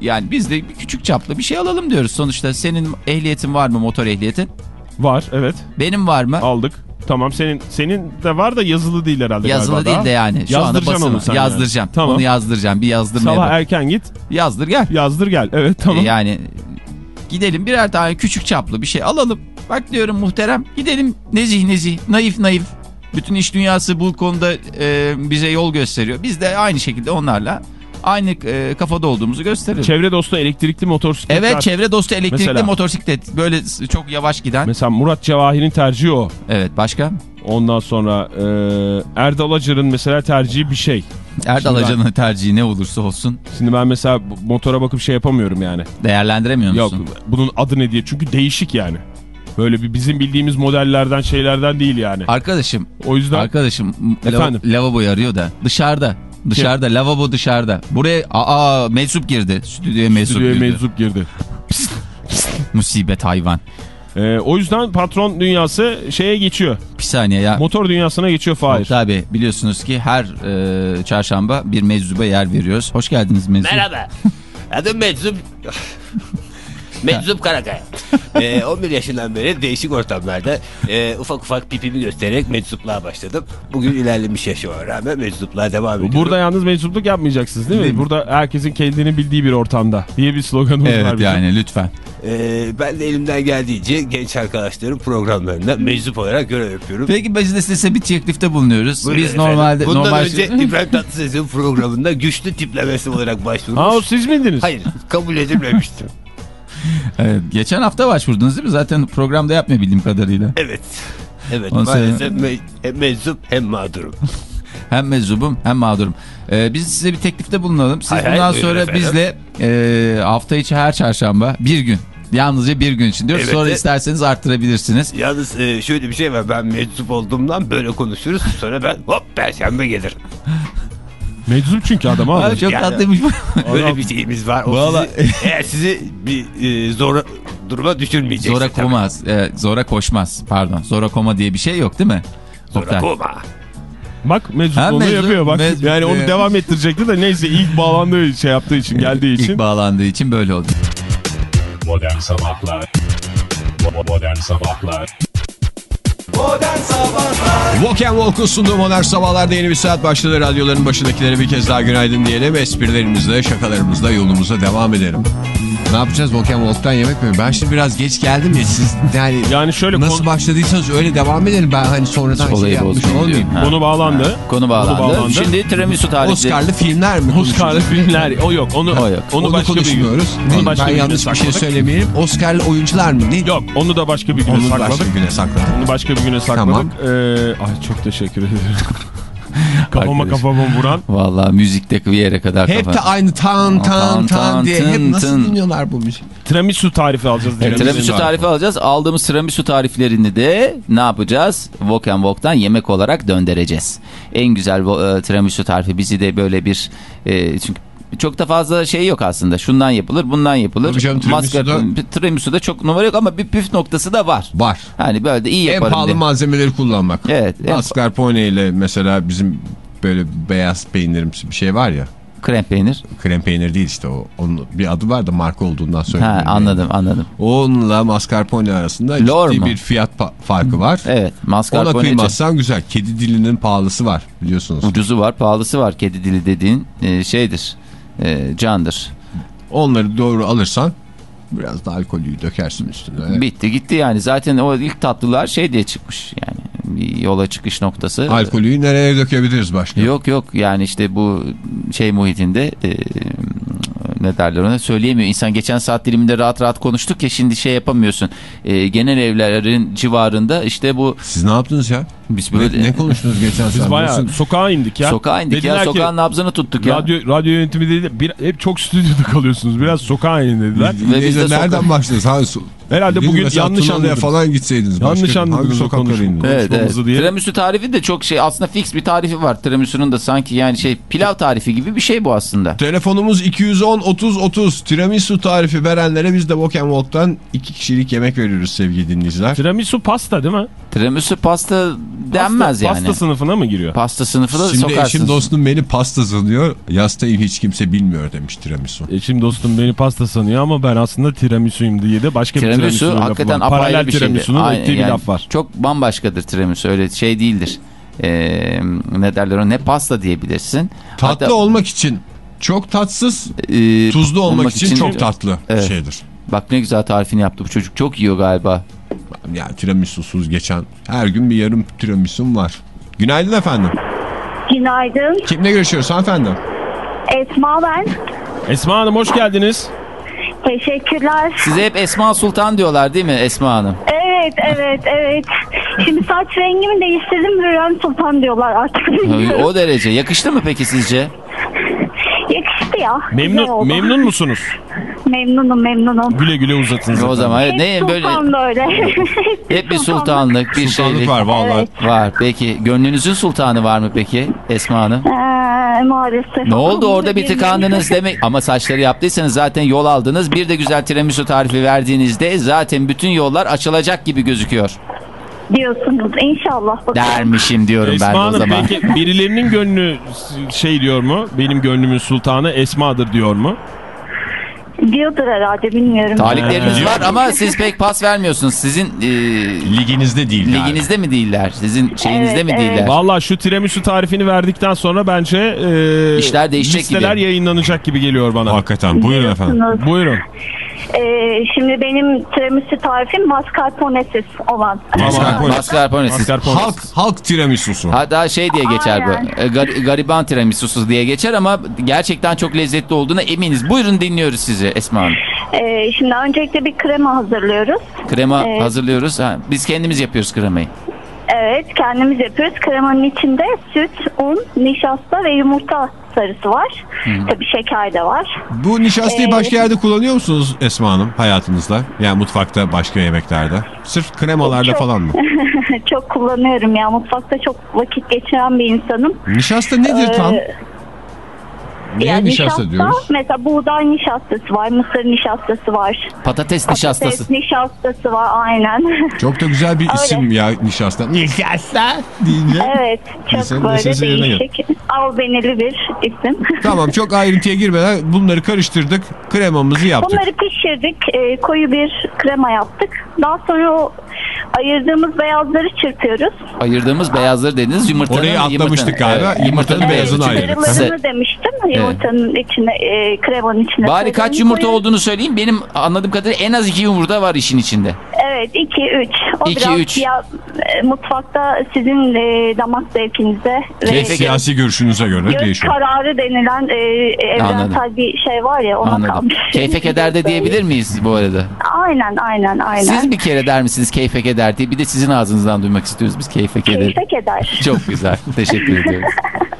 Yani biz de bir küçük çaplı bir şey alalım diyoruz. Sonuçta senin ehliyetin var mı motor ehliyetin? Var evet Benim var mı? aldık. Tamam senin senin de var da yazılı değil herhalde Yazılı galiba değil daha. de yani. Şu anda Yazdıracaksın onu sen Yazdıracağım. yani. Tamam. Onu yazdıracağım. Bir yazdırmaya Sabah bak. erken git Yazdır gel. yazdır gel. Evet tamam. E Yani gidelim birer tane küçük çaplı bir şey alalım. Bak diyorum muhterem gidelim nezih nezih naif naif. Bütün iş dünyası bu konuda e, bize yol gösteriyor. Biz de aynı şekilde onlarla aynı e, kafada olduğumuzu gösterelim. Çevre dostu elektrikli motosikletler. evet çevre dostu elektrikli Mesela. motosiklet böyle çok yavaş giden. Mesela Murat Cevahir'in tercihi o. Evet başka? Ondan sonra e, Erdal Acar'ın mesela tercihi bir şey. Erdal Acan'ın tercihi ne olursa olsun Şimdi ben mesela motora bakıp şey yapamıyorum yani. değerlendiremiyor Yok musun? bunun adı ne diye. Çünkü değişik yani. Böyle bir bizim bildiğimiz modellerden şeylerden değil yani. Arkadaşım O yüzden Arkadaşım Efendim? lavaboyu arıyor da dışarıda. Dışarıda lavabo dışarıda. Buraya aa meczup girdi. Stüdyoya meczup stüdyoya girdi. meczup girdi. Musibet hayvan. E, o yüzden patron dünyası şeye geçiyor. Bir saniye ya. Motor dünyasına geçiyor Fahir. Bey biliyorsunuz ki her e, çarşamba bir meczuba yer veriyoruz. Hoş geldiniz meczup. Merhaba. *laughs* Adım Meczup. Meczup Karakaya. *laughs* Ee, 11 yaşından beri değişik ortamlarda e, ufak ufak pipimi göstererek meczupluğa başladım. Bugün ilerlemiş yaşıma rağmen meczupluğa devam ediyorum. Burada yalnız meczupluk yapmayacaksınız değil mi? Değil mi? Burada herkesin kendini bildiği bir ortamda diye bir sloganımız var Evet bizim. yani lütfen. Ee, ben de elimden geldiğince genç arkadaşların programlarında meczup olarak görev yapıyorum. Peki biz de size bir teklifte bulunuyoruz. Buyurun biz efendim. normalde Bundan normal önce İbrahim Tatlıses'in programında güçlü tiplemesi olarak başvurmuş. Ha o siz miydiniz? Hayır kabul edilmemişti. *laughs* Evet, geçen hafta başvurdunuz değil mi? Zaten programda yapmıyor bildiğim kadarıyla. evet. Evet Onu maalesef me hem meczup hem mağdurum. *laughs* Hem meczubum hem mağdurum. Ee, biz size bir teklifte bulunalım. Siz Hay hay, bundan buyurun sonra efendim. bizle e, hafta içi her çarşamba bir gün. Yalnızca bir gün için diyoruz. Evet, sonra e- isterseniz arttırabilirsiniz. Yalnız e, şöyle bir şey var ben meczup olduğumdan böyle konuşuruz sonra ben hop perşembe gelir. Meczup çünkü adam abi. Abi çok Yani- tatlıymış bu. *laughs* Böyle Adam- bir şeyimiz var. O Vallahi- sizi, eğer sizi bir e, zor duruma düşürmeyecek. Zora komaz. e, zora koşmaz. Pardon. Zora koma diye bir şey yok değil mi? Zora Oktay. koma. Bak meczup Ha, onu meczup, yapıyor bak. meczup, yani onu evet. devam ettirecekti de neyse ilk bağlandığı şey yaptığı için geldiği için. İlk bağlandığı için böyle oldu. Modern Sabahlar Modern Sabahlar Modern Sabahlar Walk and Walk'un sunduğu modern sabahlarda yeni bir saat başladı. Radyoların başındakilere bir kez daha günaydın diyelim. Esprilerimizle, şakalarımızla yolumuza devam edelim. Ne yapacağız Walk and Walk'tan yemek mi? Ben şimdi biraz geç geldim ya siz yani, Yani şöyle nasıl konu, başladıysanız öyle devam edelim. Ben hani sonradan şey Olayı yapmış bozmayayım olmayayım. diyor. Ha. konu bağlandı. Konu bağlandı. bağlandı. Şimdi tiramisu tarifleri. Oscar'lı filmler mi? Oscar'lı filmler o yok onu O yok. onu, Onu başka bir gün. konuşmuyoruz. Onu başka ben bir güne yanlış bir şey sakladık. söylemeyelim. Oscar'lı oyuncular mı? Ne? Yok onu da başka bir güne Onu sakladık. başka bir güne sakladık. Onu başka bir güne sakladık. Tamam. Ee, ay çok teşekkür ederim. *laughs* *laughs* Kafama Arkadaş. kafama vuran. Vallahi müzikte bir yere kadar Hep de aynı tan tan Tan, diye. Hep tın, nasıl tın. dinliyorlar bu müziği? Tiramisu tarifi alacağız. Evet, Tiramisu tarifi alacağız. Aldığımız tiramisu tariflerini de ne yapacağız? Walk and Walk'tan yemek olarak döndüreceğiz. En güzel e, tiramisu tarifi bizi de böyle bir e, çünkü çok da fazla şey yok aslında. Şundan yapılır, bundan yapılır. Tabii canım, tiramisu'da çok numara yok ama bir püf noktası da var. Var. Hani böyle de iyi En yaparım pahalı diye. malzemeleri kullanmak. Evet, en- Mascarpone ile mesela bizim böyle beyaz peynirimsi bir şey var ya. Krem peynir. Krem peynir değil işte o. Onun bir adı var da marka olduğundan söyleyeyim. Ha, anladım anladım. Onunla mascarpone arasında Lor ciddi mu? bir fiyat farkı var. Evet Ona mascarpone kıymazsan güzel. Kedi dilinin pahalısı var biliyorsunuz. ucuzu var pahalısı var. Kedi dili dediğin e, şeydir. E, candır. Onları doğru alırsan biraz da alkolü dökersin üstüne. Bitti gitti yani. Zaten o ilk tatlılar şey diye çıkmış yani. Bir yola çıkış noktası. Alkolü nereye dökebiliriz başka? Yok yok yani işte bu şey muhitinde e, ne derler ona söyleyemiyor. İnsan geçen saat diliminde rahat rahat konuştuk ya şimdi şey yapamıyorsun. E, genel evlerin civarında işte bu Siz ne yaptınız ya? biz Ne, böyle ne konuştunuz geçen Biz saat? bayağı Nasıl- sokağa indik ya. sokağa indik Dediler ya ki, sokağın nabzını tuttuk ya. Radyo, radyo yönetimi dedi bir, hep çok stüdyoda kalıyorsunuz. Biraz sokağa inin dediler. Biz- Ve biz de nereden sokak- başladınız? Ha, so- Herhalde Bugün yanlış anladınız. falan gitseydiniz. Yanlış başka, anladınız Hangi sokaklara indiniz? Evet, evet. diye. Tiramisu tarifi de çok şey aslında fix bir tarifi var. Tiramisu'nun da sanki yani şey pilav tarifi gibi bir şey bu aslında. Telefonumuz 210 30 30. Tiramisu tarifi verenlere biz de Walk and Walk'tan iki kişilik yemek veriyoruz sevgili dinleyiciler. Tiramisu pasta değil mi? Tiramisu pasta denmez pasta, yani. Pasta sınıfına mı giriyor? Pasta sınıfı da Şimdi sokarsın. eşim dostum beni pasta sanıyor. Yastayı hiç kimse bilmiyor demiş tiramisu. Eşim dostum beni pasta sanıyor ama ben aslında tiramisu'yum diye de başka bir Tiramisu tiramisu hakikaten apayrı Paralel bir şeydir. tiramisu'nun Aynen, bir yani laf var. Çok bambaşkadır tiramisu öyle şey değildir. Ee, ne derler o ne pasta diyebilirsin. Tatlı Hatta, olmak için çok tatsız, e, tuzlu olmak, için, çok tatlı Evet. şeydir. Bak ne güzel tarifini yaptı bu çocuk. Çok yiyor galiba. Yani tiramisusuz geçen her gün bir yarım tiramisum var. Günaydın efendim. Günaydın. Kimle görüşüyoruz hanımefendi? Esma ben. Esma Hanım hoş geldiniz. Teşekkürler. Size hep Esma Sultan diyorlar değil mi Esma Hanım? Evet, evet, evet. Şimdi saç rengimi değiştirdim. Hürrem Sultan diyorlar artık. o *laughs* derece. Yakıştı mı peki sizce? Yakıştı ya. Memnun memnun musunuz? Memnunum, memnunum. Güle güle uzatın zaten. O zaman Hep ne böyle böyle. *laughs* hep bir sultanlık, bir Sultanlık şeylik var vallahi. Evet. var. Peki gönlünüzün sultanı var mı peki Esma Hanım? Ee, maalesef. Ne oldu orada bir tıkandınız *laughs* demek ama saçları yaptıysanız zaten yol aldınız. Bir de güzel tiramisu tarifi verdiğinizde zaten bütün yollar açılacak gibi gözüküyor. Diyorsunuz inşallah. bakalım. Dermişim diyorum ben Esma o Hanım zaman. peki birilerinin gönlü şey diyor mu? Benim gönlümün sultanı Esma'dır diyor mu? Diyordur herhalde bilmiyorum. Talipleriniz Ee, var ama siz pek pas vermiyorsunuz. Sizin e, Liginizde değil yani. liginizde mi değiller? Sizin şeyinizde Evet, mi evet. değiller? Vallahi şu tiramisu tarifini verdikten sonra bence e, İşler değişecek listeler gibi. yayınlanacak gibi geliyor bana. Hakikaten buyurun efendim. Diyorsunuz. Buyurun. Ee, şimdi benim tiramisu tarifim mascarpone'siz olan. Mascarpone. Mascarpone. siz- Mascarpone. Halk, halk tiramisusu. Hatta şey diye geçer Aynen. bu. e, gar- gariban tiramisusu diye geçer ama gerçekten çok lezzetli olduğuna eminiz. Buyurun dinliyoruz sizi Esma Hanım. Ee, şimdi öncelikle bir krema hazırlıyoruz. Krema Evet. hazırlıyoruz. Ha, biz kendimiz yapıyoruz kremayı. Evet kendimiz yapıyoruz. Kremanın içinde süt, un, nişasta ve yumurta sarısı var. Tabii şeker de var. Bu nişastayı Ee, başka yerde kullanıyor musunuz Esma Hanım hayatınızda? Yani mutfakta başka yemeklerde. Sırf kremalarda Çok. falan mı? *laughs* çok kullanıyorum ya. Mutfakta çok vakit geçiren bir insanım. Nişasta nedir tam? Niye yani nişasta, diyoruz? Mesela buğday nişastası var, mısır nişastası var. Patates nişastası. Patates nişastası var aynen. *laughs* Çok da güzel bir isim ya nişasta. Nişasta deyince. evet çok İnsanın böyle değişik. Albenili bir isim. *laughs* Tamam çok ayrıntıya girmeden bunları karıştırdık. Kremamızı yaptık. Bunları pişirdik. e, koyu bir krema yaptık. Daha sonra o ayırdığımız beyazları çırpıyoruz. Ayırdığımız beyazları dediniz yumurtanın. Orayı atlamıştık yumurtanın- galiba. Yumurtanın Evet, beyazını ayırdık. Demiştim. Yumurtanın içine, e, kremanın içine. Bari kaç yumurta koyuyoruz. olduğunu söyleyeyim. Benim anladığım kadarıyla en az iki yumurta var işin içinde. Evet 2 3. O İki, biraz üç. ya, e, mutfakta sizin e, damak zevkinize ve Siyasi görüşünüze göre göz değişiyor. kararı denilen e, evrensel Anladım. bir şey var ya ona Anladım. kalmış. Keyfe keder de diyebilir miyiz bu arada? Aynen aynen aynen. Siz bir kere der misiniz keyfek eder diye. Bir de sizin ağzınızdan duymak istiyoruz biz keyfek eder. Keyfek eder. Çok güzel. Teşekkür ediyoruz. *laughs*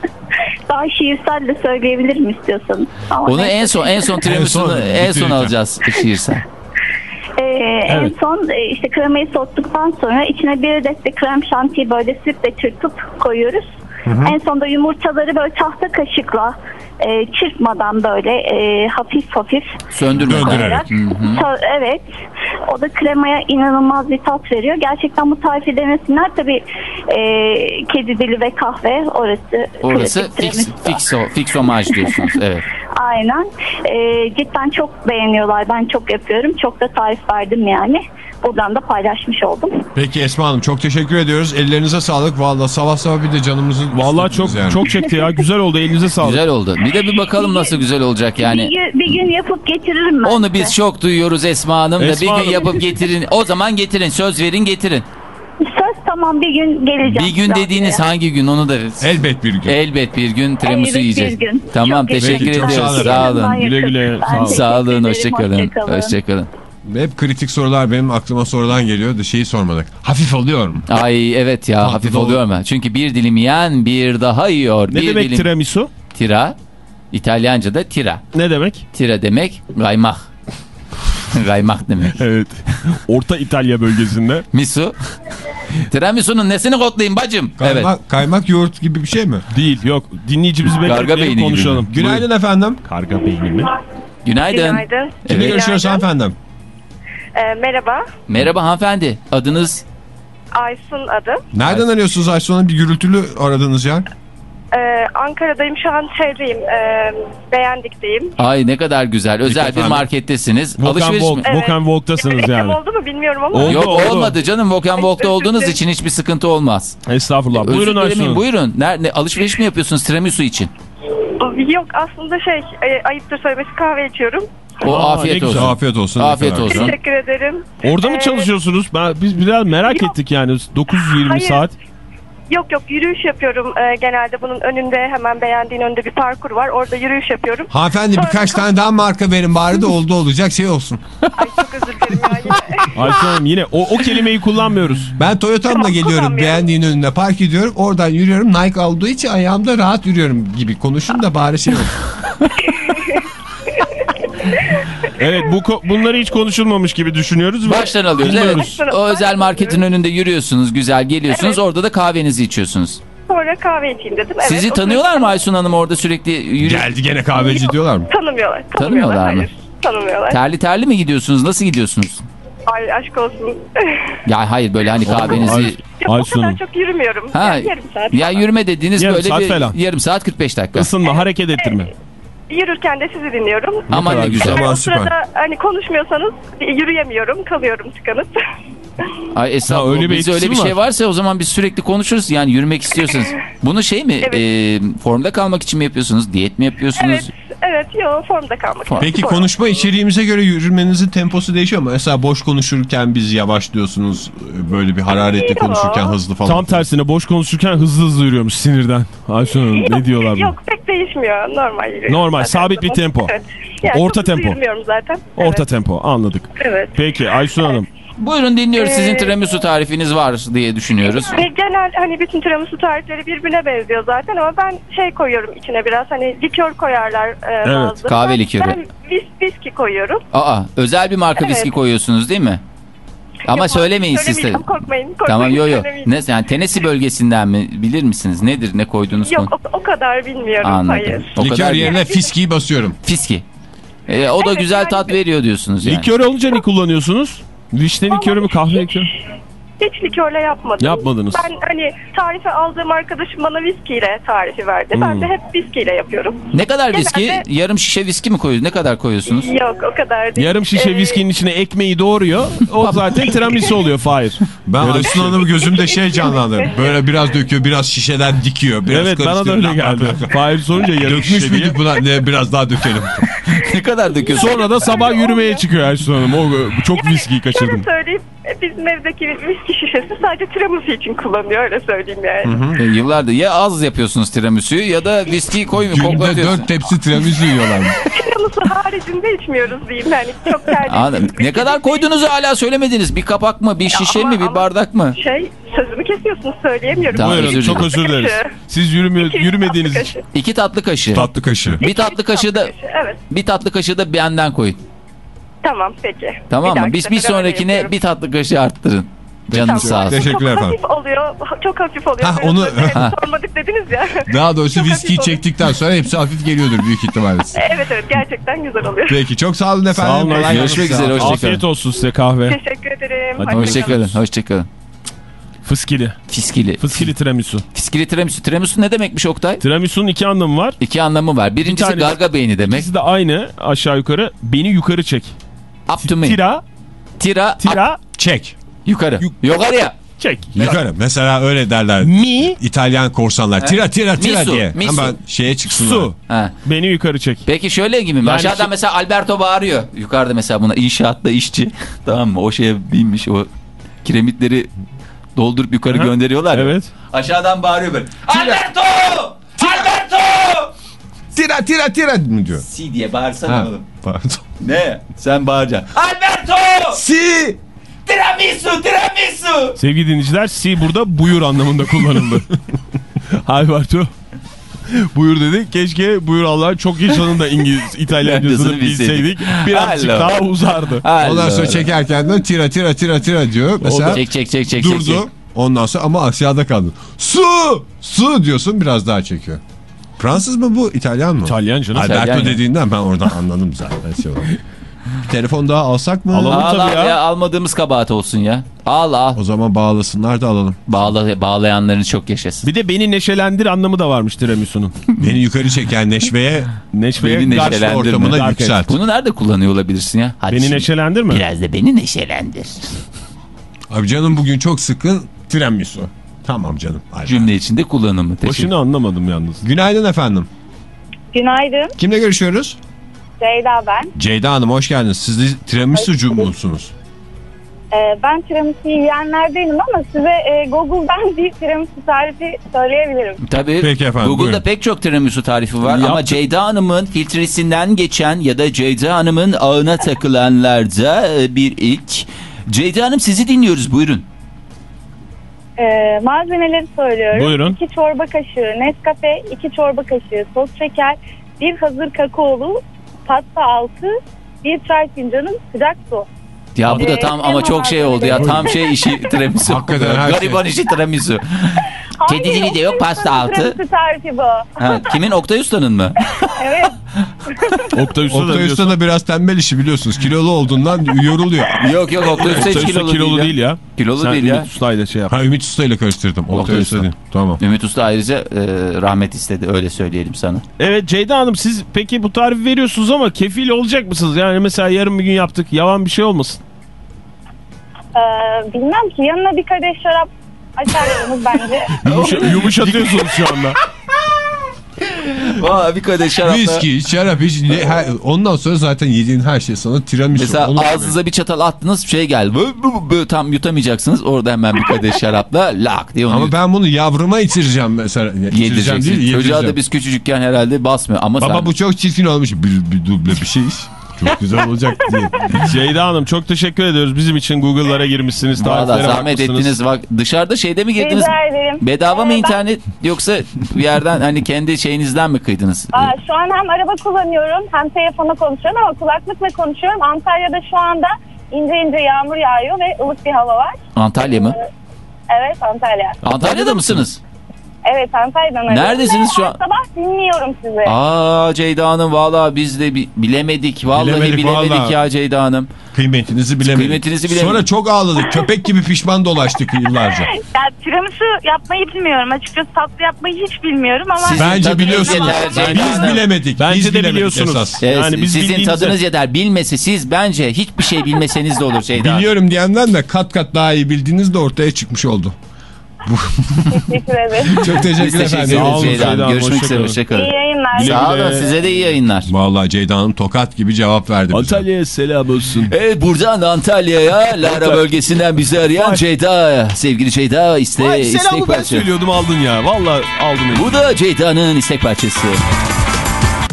Daha şiirsel de söyleyebilirim istiyorsanız. Ama Onu en son en son *laughs* tiramisunu son, en son alacağız şiirsel. Ee, En Evet. son e, işte kremayı soğuttuktan sonra içine bir adet de krem şantiyi böyle sütle çırpıp koyuyoruz. En sonunda yumurtaları böyle tahta kaşıkla e, çırpmadan böyle e, hafif hafif. So- evet. O da kremaya inanılmaz bir tat veriyor. Gerçekten bu tarifi denesinler. Tabii e, kedi dili ve kahve orası. Orası fix, fixo, fixomaj diyorsunuz. *laughs* Evet. Aynen. E, cidden çok beğeniyorlar. Ben çok yapıyorum. Çok da tarif verdim yani. Buradan da paylaşmış oldum. Peki Esma Hanım çok teşekkür ediyoruz. Ellerinize sağlık. Valla sabah sabah bir de canımızı Vallahi çok yani. çok çekti ya. Güzel oldu. Elinize sağlık. Güzel oldu. Bir de bir bakalım nasıl güzel olacak yani. Bir, gün, bir gün yapıp getiririm ben Onu biz çok duyuyoruz Esma Hanım da Esma bir gün Hanım. yapıp getirin. O zaman getirin. Söz verin getirin. Söz tamam bir gün geleceğim. Bir gün dediğiniz hangi gün onu da Elbet bir gün. elbet bir gün tiramisu Elbet bir yiyeceğiz. gün. Tamam Çok teşekkür ediyoruz. sağ olun. Güle güle, sağ olun. Sağ olun. Hoşçakalın. hoşçakalın. Hep kritik sorular benim aklıma sorudan geliyor da şeyi sormadık. Hafif oluyor mu? Ay evet ya Tatlı hafif dolu. oluyor mu? Çünkü bir dilim yiyen bir daha yiyor. Ne bir demek dilim tiramisu? tira. İtalyanca'da tira. Ne demek? Tira demek kaymak. kaymak *laughs* demek. Evet. Orta İtalya bölgesinde. Misu. Tiramisu'nun nesini kodlayayım bacım? Kaymak, Evet. kaymak yoğurt gibi bir şey mi? Değil yok. Dinleyicimizi bekleyelim konuşalım. Günaydın efendim. Karga beyni mi? Günaydın. Günaydın. Evet. görüşüyoruz hanımefendim? Ee, merhaba. Merhaba hanımefendi. Adınız? Aysun adı. Nereden arıyorsunuz Hanım? Bir gürültülü aradığınız yer. Ee, Ankara'dayım şu an şeydeyim. E, beğendikteyim. Ay ne kadar güzel. Özel bir efendim. markettesiniz. Volkan Alışveriş mi? Evet. Volkan Volk'tasınız Reklam yani. oldu mu bilmiyorum ama. Oldu, Yok oldu. olmadı canım. Volkan Volk'ta özür olduğunuz dilerim. için hiçbir sıkıntı olmaz. Estağfurullah. Özür Buyurun dilemeyin, Aysun. Buyurun. Nerede, alışveriş mi yapıyorsunuz tiramisu için? Yok aslında şey e, ayıptır söylemesi kahve içiyorum. O Aa, afiyet olsun. Afiyet olsun. Afiyet olsun. Teşekkür ederim. Orada mı Ee, çalışıyorsunuz? Ben, biz biraz merak Yok. ettik yani. 920 Hayır. saat. Yok yok yürüyüş yapıyorum e, genelde. Bunun önünde hemen beğendiğin önünde bir parkur var. Orada yürüyüş yapıyorum. Hanımefendi Sonra- birkaç tane daha marka verin bari de oldu olacak şey olsun. Ay çok özür dilerim ya yine. Aysun Hanım yine o, o kelimeyi kullanmıyoruz. Ben Toyota'mla geliyorum beğendiğin önüne park ediyorum. Oradan yürüyorum Nike olduğu için ayağımda rahat yürüyorum gibi konuşun da bari şey olsun. *laughs* Evet bu bunları hiç konuşulmamış gibi düşünüyoruz. Baştan alıyoruz. dinliyoruz. Evet. O özel marketin önünde yürüyorsunuz. Güzel geliyorsunuz. Orada da kahvenizi içiyorsunuz. Sonra kahve içeyim dedim. Evet, Sizi tanıyorlar mı Aysun Hanım orada sürekli yürü... Geldi gene kahveci diyorlar mı? Tanımıyorlar. Tanımıyorlar mı? hayır. Tanımıyorlar. Terli terli mi gidiyorsunuz? Nasıl gidiyorsunuz? Ay aşk olsun. Ya hayır böyle hani kahvenizi... Ay- Yok, o Aysun kadar çok yürümüyorum. Ha, Yani yarım saat ya falan. yürüme dediğiniz Yarım böyle saat bir falan. yarım saat 45 dakika. Isınma, hareket ettirme. Yürürken de sizi dinliyorum. Aman ne güzel. Tamam, o süper. sırada hani konuşmuyorsanız yürüyemiyorum. Kalıyorum tıkanıp. Ay estağfurullah. Öyle bir Biz öyle bir şey var? varsa o zaman biz sürekli konuşuruz. Yani yürümek istiyorsanız. Bunu şey mi? Evet. e, formda kalmak için mi yapıyorsunuz? Diyet mi yapıyorsunuz? evet. Evet. Yo formda kalmak. Form. Peki Spor. konuşma içeriğimize göre yürümenizin temposu değişiyor mu? Mesela boş konuşurken biz yavaşlıyorsunuz. Böyle bir hararetli Yok. konuşurken hızlı falan. Tam tersine boş konuşurken hızlı hızlı yürüyormuş sinirden. Aysun Hanım ne diyorlar? Yok pek değişmiyor. Normal yürüyorum. Normal, zaten. sabit bir tempo. Evet. Yani Orta tempo. zaten. Orta Evet. tempo anladık. evet. Peki Aysun Hanım. Buyurun dinliyoruz. Sizin Ee, tiramisu tarifiniz var diye düşünüyoruz. Ve genel hani bütün tiramisu tarifleri birbirine benziyor zaten ama ben şey koyuyorum içine biraz hani likör koyarlar e, bazıları. kahve Ben- likörü. Ben vis, viski koyuyorum. Aa özel bir marka Evet. viski koyuyorsunuz değil mi? Ama Yok, söylemeyin siz de. Korkmayın. korkmayın Tamam yo yo. söylemeyeceğim. Ne yani Tennessee bölgesinden mi bilir misiniz? Nedir ne koyduğunuz Yok konu? o, o kadar bilmiyorum. Anladım. Hayır. O Likör kadar yerine fiskiyi basıyorum. fiski. Ee, o da Evet, güzel yani- tat veriyor diyorsunuz yani. Likör olunca ne kullanıyorsunuz? Vişne likörü mü kahve likörü? Hiç likörle yapmadım. Yapmadınız. Ben hani tarifi aldığım arkadaşım bana viskiyle tarifi verdi. Ben Hmm. de hep viskiyle yapıyorum. Ne kadar viski? Genelde- Yarım şişe viski mi koyuyorsunuz? Ne kadar koyuyorsunuz? Yok o kadar değil. Yarım şişe Ee, viskinin içine ekmeği doğruyor. O zaten tiramisu oluyor Fahir. Ben Aysun Hanım'ı gözümde şey *laughs* canlandı. Böyle biraz döküyor, biraz şişeden dikiyor. Biraz evet bana da öyle geldi. *laughs* Fahir sorunca yarım Dökmüş şişe diye. müydük buna? Ne, biraz daha dökelim. *laughs* ne kadar döküyorsun? Sonra da sabah yürümeye çıkıyor Aysun Hanım. O çok viskiyi kaçırdım. Şöyle söyleyeyim. E, Bizim evdeki viski şişesi sadece tiramisu için kullanıyor öyle söyleyeyim yani. E, yıllardır ya az yapıyorsunuz tiramisu'yu ya da viskiyi koymuyor Günde dört tepsi tiramisu yiyorlar. *laughs* Tiramisu haricinde içmiyoruz diyeyim. Yani çok tercih Ne kadar koyduğunuzu hala söylemediniz. Bir kapak mı, bir şişe ama- mi, bir bardak mı? Şey sözümü kesiyorsunuz söyleyemiyorum. Tamam, Buyurun özür çok dilerim. özür dileriz. Siz yürümüyor, İki yürümediğiniz tatlı için. kaşığı. İki tatlı kaşığı. Tatlı kaşığı. Bir tatlı kaşığı da Evet bir tatlı kaşığı da benden koyun. Tamam peki. Tamam Bir mı? Biz bir sonrakine yapıyorum. bir tatlı kaşığı arttırın. Canınız sağ olsun. Teşekkürler çok efendim. hafif oluyor. Çok hafif oluyor. Ha, onu- *laughs* Ha. sormadık dediniz ya. Daha doğrusu Çok viskiyi çektikten sonra hepsi hafif geliyordur büyük ihtimalle. Evet evet gerçekten güzel oluyor. Peki çok sağ olun efendim. Sağ olun. Kolay Görüşmek üzere, hoşçakalın. Afiyet olsun size kahve. Teşekkür ederim. Hadi Hoşça Hoşçakalın, hoşçakalın. Fıskili. Fiskili. Fıskili tiramisu. Fiskili tiramisu. Tiramisu ne demekmiş Oktay? Tiramisu'nun iki anlamı var. İki anlamı var. Birincisi tanesi- garga beyni demek. İkisi de aynı aşağı yukarı. Beni yukarı çek. Up to me. Tira, Tira. up- tira, Çek. yukarı. Yukarıya. çek. Yukarı. Mesela öyle derler. Mi, İtalyan korsanlar. Tira tira tira Misu, diye. misu. Hemen şeye çıksınlar. su. Ha. Beni yukarı çek. Peki şöyle gibi mi? Yani Aşağıdan ki- mesela Alberto bağırıyor. Yukarıda mesela buna inşaatta işçi. *laughs* tamam mı? O şeye binmiş o kiremitleri doldurup yukarı Aha. gönderiyorlar. ya. Evet. Aşağıdan bağırıyor böyle. Alberto! Alberto! Tira tira tira mı diyor. Si diye bağırsana Ha, oğlum. pardon. Ne? Sen bağıracaksın. Alberto! Si. Tiramisu! Tiramisu! Sevgili dinleyiciler si burada buyur anlamında kullanıldı. *laughs* Alberto. Buyur dedik. Keşke buyur Allah çok yaşanın da İngiliz *laughs* İtalyancasını İtalyancasını bilseydik. Birazcık Hello. daha uzardı. Ondan sonra çekerken de tira tira tira tira diyor. Mesela Çek çek çek çek. durdu. çek, çek. Ondan sonra ama aşağıda kaldı. Su! Su diyorsun biraz daha çekiyor. Fransız mı bu? İtalyan mı? İtalyan canım. Alberto İtalyan ya. dediğinden ben oradan anladım zaten. Şey bir *laughs* telefon daha alsak mı? Alalım. Al, tabii al ya. ya. Almadığımız kabahat olsun ya. Al al. O zaman bağlasınlar da alalım. Bağla, bağlayanların çok yaşasın. Bir de beni neşelendir anlamı da varmış tiramisu'nun. *laughs* Beni yukarı çeken neşveye Neşveye Beni karşı neşelendirme. ortamına Dark yükselt. Bunu nerede kullanıyor olabilirsin ya? Hadi Beni şimdi neşelendir mi? Biraz da beni neşelendir. Abi canım bugün çok sıkın tiramisu. Tamam canım. Hadi. Cümle içinde kullanımı. Teşekkür. Başını anlamadım yalnız. Günaydın efendim. Günaydın. Kimle görüşüyoruz? Ceyda ben. Ceyda Hanım hoş geldiniz. Siz tiramisucu musunuz? Ee, ben tiramisu yiyenlerdenim ama size e, Google'dan *laughs* bir tiramisu tarifi söyleyebilirim. Tabii. Peki efendim, Google'da buyurun. pek çok tiramisu tarifi var ama Yaptım. Ceyda Hanım'ın filtresinden geçen ya da Ceyda Hanım'ın ağına takılanlarda e, bir ilk. Ceyda Hanım sizi dinliyoruz buyurun. Ee, malzemeleri söylüyorum. Buyurun. 2 çorba kaşığı Nescafe, 2 çorba kaşığı toz şeker, bir hazır kakaolu, pasta altı, bir çay fincanı sıcak su. Ya bu da tam ama çok şey oldu ya. Tam şey işi *laughs* tiramisu. Hakikaten her şey. Gariban işi tiramisu. Kedi dili de yok, pasta altı. Tiramisu tarifi bu. Ha, kimin Oktay Usta'nın mı? *laughs* evet. Oktay Usta da Oktay. Usta da biraz tembel işi biliyorsunuz. Kilolu olduğundan yoruluyor. *laughs* yok yok Oktay Usta Oktay hiç Usta kilolu, kilolu değil, değil ya. Kilolu Sen değil ya. Ümit Usta'yla şey yap. Ha Ümit Usta ile karıştırdım. Oktay, Oktay Usta Usta. Tamam. Ümit Usta ayrıca e, rahmet istedi öyle söyleyelim sana. Evet Ceyda Hanım siz peki bu tarifi veriyorsunuz ama kefil olacak mısınız? Yani mesela yarın bir gün yaptık yavan bir şey olmasın. Ee, bilmem ki yanına bir kadeh şarap açarsınız bence. *laughs* Yumuşa, yumuşatıyorsunuz şu anda. *laughs* Aa, bir kadeh şarapla. Viski, şarap hiç ne- her- ondan sonra zaten yediğin her şey sana tiramisu. Mesela Onu- ağzınıza bir çatal attınız şey geldi. Böyle, tam yutamayacaksınız. Orada hemen bir kadeh *laughs* şarapla lak diye onu Ama ben bunu yavruma içireceğim mesela. İçireceğim yedireceksin. değil, Çocuğa yedireceğim. da biz küçücükken herhalde basmıyor. Ama Baba sen... bu çok çirkin olmuş. Bir, bir duble bir şey. Çok güzel olacak diye. Ceyda Hanım çok teşekkür ediyoruz. Bizim için Google'lara girmişsiniz. Valla zahmet ettiniz. Bak, dışarıda şeyde mi girdiniz? Rica ederim. Bedava mı Ee, ben- internet yoksa bir yerden hani kendi şeyinizden mi kıydınız? Aa, şu an hem araba kullanıyorum hem telefona konuşuyorum ama kulaklıkla konuşuyorum. Antalya'da şu anda ince ince yağmur yağıyor ve ılık bir hava var. Antalya mı? Evet Antalya. Antalya'da mısınız? Evet Antalya'dan arıyorum. Neredesiniz şu an? Sabah dinliyorum sizi. Aa Ceyda Hanım valla biz de bi- bilemedik. Vallahi Bilemedik, bilemedik, vallahi. ya Ceyda Hanım. Kıymetinizi bilemedik. Kıymetinizi bilemedik. Sonra çok ağladık. Köpek gibi pişman dolaştık yıllarca. *laughs* Ya tiramisu yapmayı bilmiyorum. Açıkçası tatlı yapmayı hiç bilmiyorum ama Siz- Bence biliyorsunuz. yeter Biz Hanım. bilemedik. Bence biz de bilemedik biliyorsunuz. esas. Evet, Yani biz sizin bildiğimize- tadınız yeter. Bilmese siz bence hiçbir şey bilmeseniz de olur Ceyda Hanım. Biliyorum diyenden de kat kat daha iyi bildiğiniz de ortaya çıkmış oldu. Teşekkür ederim. Çok teşekkür efendim. Sağ olun Ceyda Hanım. Görüşmek üzere. hoşçakalın. İyi yayınlar. Sağ olun size de iyi yayınlar. Vallahi Ceyda Hanım tokat gibi cevap verdi. Antalya'ya selam olsun. Evet buradan Antalya'ya Lara bölgesinden bizi arayan Ceyda. Sevgili Ceyda iste, Ay istek selamı ben parçası. söylüyordum aldın ya. Vallahi aldın. Bu da Ceyda'nın istek parçası.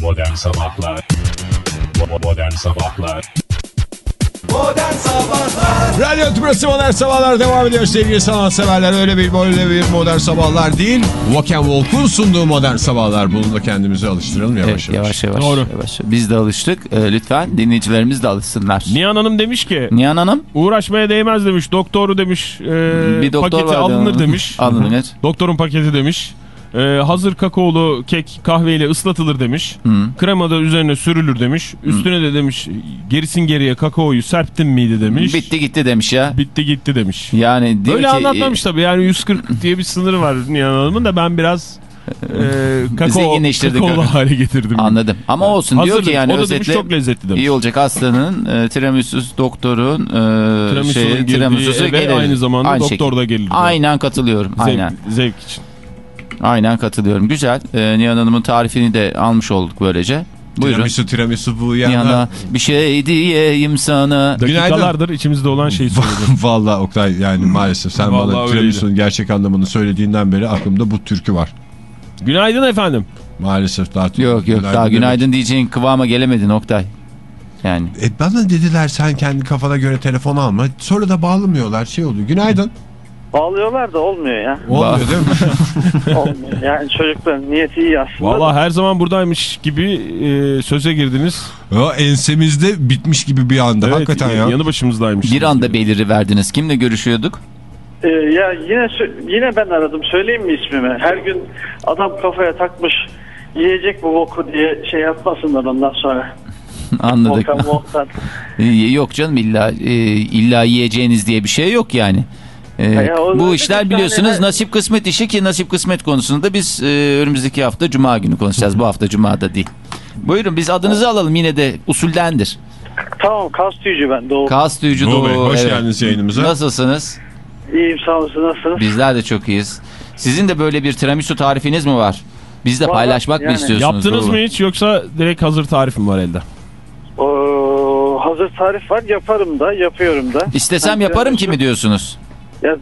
Modern Sabahlar Modern Sabahlar Modern Sabahlar Radyo Tümrüt'ü Modern Sabahlar devam ediyor sevgili sanatseverler. Öyle bir böyle bir modern sabahlar değil. Walk and Walk'un sunduğu modern sabahlar. Bunu da kendimize alıştıralım yavaş Evet, yavaş. yavaş yavaş. Doğru. yavaş. Biz de alıştık. Ee, lütfen dinleyicilerimiz de alışsınlar. Nihan Hanım demiş ki Nihan Hanım uğraşmaya değmez demiş. Doktoru demiş. e, bir doktor paketi alınır demiş. Alınır. *laughs* Doktorun paketi demiş. E, hazır kakaolu kek kahveyle ıslatılır demiş. Krema da üzerine sürülür demiş. Üstüne de demiş gerisin geriye kakaoyu serptin miydi demiş. Bitti gitti demiş ya. Bitti gitti demiş. Yani diyor Öyle ki, anlatmamış tabii yani 140 *laughs* diye bir sınırı var Nihan Hanım'ın da ben biraz e, kakao, kakaolu hale getirdim. Anladım. Ama olsun diyor Hazır ki yani o da demiş özetle çok lezzetli demiş. iyi olacak hastanın e, tiramisu doktorun e, Tiramisu'nun şey, eve gelir. aynı zamanda doktor şekilde. da gelir. Aynen katılıyorum. Zevk, Aynen. zevk için. Aynen katılıyorum. Güzel. E, Nihan Hanım'ın tarifini de almış olduk böylece. Buyurun. Tiramisu tiramisu bu Nihan'a yana. bir şey diyeyim sana. Dakikalardır içimizde olan şeyi söyledim. *laughs* Vallahi Oktay yani maalesef sen Vallahi bana tiramisu'nun gerçek anlamını söylediğinden beri aklımda bu türkü var. Günaydın efendim. Maalesef daha Yok yok daha günaydın diyeceğin kıvama gelemedin Oktay. Yani E bana dediler sen kendi kafana göre telefon alma. Sonra da bağlamıyorlar şey oluyor. Günaydın. Bağlıyorlar da olmuyor ya. Olmuyor değil mi? *laughs* Olmuyor. Yani çocukların niyeti iyi aslında. Valla her zaman buradaymış gibi e, söze girdiniz. Ya ensemizde bitmiş gibi bir anda. Hakikaten ya. Yanı başımızdaymış. bir anda beliri verdiniz. Kimle görüşüyorduk? Ee, ya yine yine ben aradım. Söyleyeyim mi ismimi? Her gün adam kafaya takmış yiyecek bu boku diye şey yapmasınlar ondan sonra. *laughs* Anladık. Volkan Volkan. *laughs* Yok canım illa e, illa yiyeceğiniz diye bir şey yok yani. Ee, Ya o bu işler biliyorsunuz tane- nasip kısmet işi ki nasip kısmet konusunda biz e, önümüzdeki hafta cuma günü konuşacağız. bu hafta cumada değil. Buyurun biz adınızı alalım yine de usuldendir. Tamam kas tüyücü ben Doğu. Kas Tüyücü Doğu Doğu. Bey, hoş evet. geldiniz yayınımıza. Nasılsınız? İyiyim sağ olasın nasılsınız? Bizler de çok iyiyiz. Sizin de böyle bir tiramisu tarifiniz mi var? Biz de Vallahi paylaşmak mı yani- istiyorsunuz? Yaptınız Doğu? mı hiç yoksa direkt hazır tarif mi var elde? Oo, hazır tarif var yaparım da yapıyorum da. İstesem Ben yaparım ki mi diyorsunuz? Ya,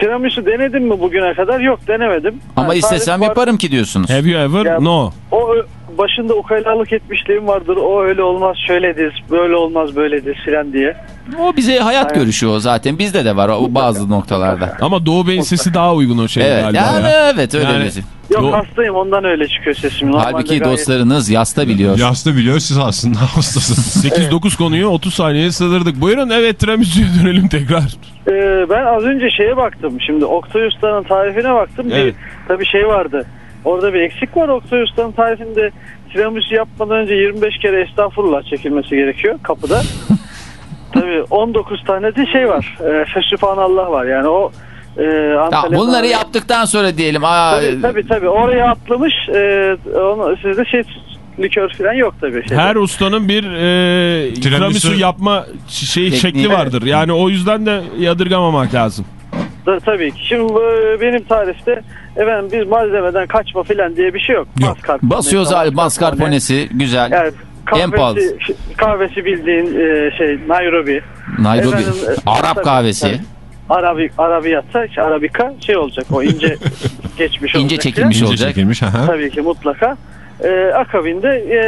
tiramisu denedim mi bugüne kadar? Yok denemedim. Ama Ha, istesem var. yaparım ki diyorsunuz. Have you ever? Ya- No. O başında ukalalık etmişliğim vardır. O öyle olmaz şöyledir, böyle olmaz böyledir filan diye. O bize hayat Evet. görüşü o zaten. Bizde de var o bazı noktalarda. Ama Doğu Bey'in sesi daha uygun o şey Evet, galiba yani ya. evet öyle Yani- şey. Yok Do- hastayım ondan öyle çıkıyor sesim. Normalde Halbuki gayet- dostlarınız yasta biliyor. Yasta biliyor siz aslında *laughs* hastasınız. *laughs* 8-9 konuyu 30 saniyeye sığdırdık. Buyurun evet tiramisu'ya *laughs* dönelim tekrar. Ee, ben az önce şeye baktım. Şimdi Oktay Usta'nın tarifine baktım. Evet. Bir, tabii şey vardı. Orada bir eksik var Oktay Usta'nın tarifinde tiramisu yapmadan önce 25 kere estağfurullah çekilmesi gerekiyor kapıda. *laughs* tabii 19 tane de şey var. E, Fesübhanallah var. Yani o e, bunları yaptıktan sonra diyelim. Aa, Tabii tabii, tabii. oraya atlamış. E, onu, sizde şey likör falan yok tabii. Şeyde. Her ustanın bir e, tiramisu yapma şey Tekniği. şekli vardır. Yani o yüzden de yadırgamamak lazım. Da, tabii ki. Şimdi e, benim tarifte efendim biz malzemeden kaçma falan diye bir şey yok. Yok. Basıyoruz abi mascarpone. mascarponesi güzel. En pahalı. kahvesi, kahvesi bildiğin e, şey Nairobi. Nairobi. Efendim, e, Arap tabii, kahvesi. tabii. Arabi, Arabiyatsa işte Arabika şey olacak o ince *laughs* geçmiş İnce olacak çekilmiş filan. İnce olacak. çekilmiş. Aha. Tabii ki mutlaka. E, akabinde e,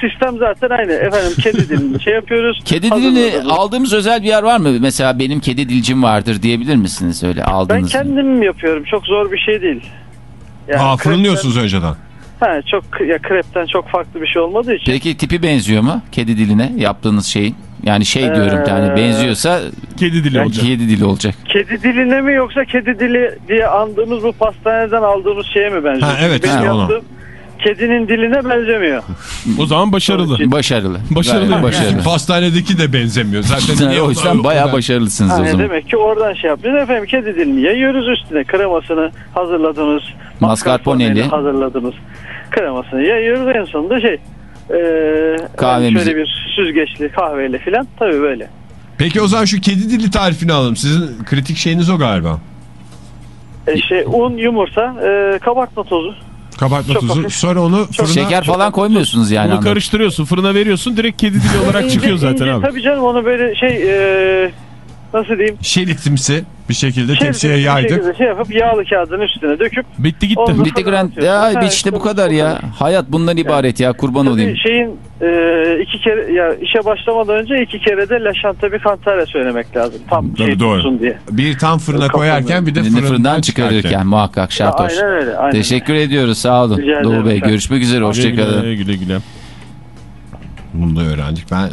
sistem zaten aynı. Efendim kedi dilini *laughs* şey yapıyoruz. Kedi dilini aldığımız özel bir yer var mı? Mesela benim kedi dilcim vardır diyebilir misiniz öyle Ben aldığınız? kendim yapıyorum. Çok zor bir şey değil. Yani Aa krepten- fırınlıyorsunuz önceden. Ha, çok ya krepten çok farklı bir şey olmadığı için. Peki tipi benziyor mu kedi diline yaptığınız şeyin? Yani şey diyorum Ee, yani benziyorsa Kedi dili olacak. kedi dili olacak. Kedi diline mi yoksa kedi dili diye andığımız bu pastaneden aldığımız şeye mi benziyor? Ha, evet, Benim ha, onu. Kedinin diline benzemiyor. *laughs* O zaman başarılı. Başarılı. Başarılı. Gayet başarılı. Pastanedeki de benzemiyor. Zaten *laughs* niye o yüzden o bayağı başarılısınız o Yani zaman. demek ki oradan şey yapıyoruz. Efendim kedi dilini yayıyoruz üstüne kremasını hazırladınız. Mascarpone'li. hazırladınız. Kremasını yayıyoruz en sonunda şey e, Kahvemizi. şöyle bir süzgeçli kahveyle filan tabii böyle. Peki o zaman şu kedi dili tarifini alalım. Sizin kritik şeyiniz o galiba. E, şey, un, yumurta, e, kabartma tozu. Kabartma Çok tuzu. hafif. Sonra onu fırına... Şeker falan koymuyorsunuz yani. Bunu anladım. karıştırıyorsun fırına veriyorsun direkt kedi dili olarak çıkıyor zaten abi. Tabii canım onu böyle şey e, nasıl diyeyim? Şeritimsi bir şekilde Şey, tepsiye bir yaydık. şekilde Şey yapıp yağlı kağıdın üstüne döküp Bitti gitti. Bitti Grant. Ya Ha, işte bu kadar ya. kadar. Hayat bundan ibaret ya kurban olayım. Şeyin e, iki kere ya işe başlamadan önce iki kere de La Chante bir Cantare söylemek lazım. Tam Tabii şey doğru. diye. Bir tam fırına Kapanıyor. koyarken bir de Fırından, fırından, çıkarırken çıkarırken. muhakkak şart Ya, aynen öyle. Aynen. Teşekkür ediyoruz sağ olun. Rica Doğu Bey görüşmek üzere hoşçakalın. güle, güle güle. Bunu da öğrendik. Ben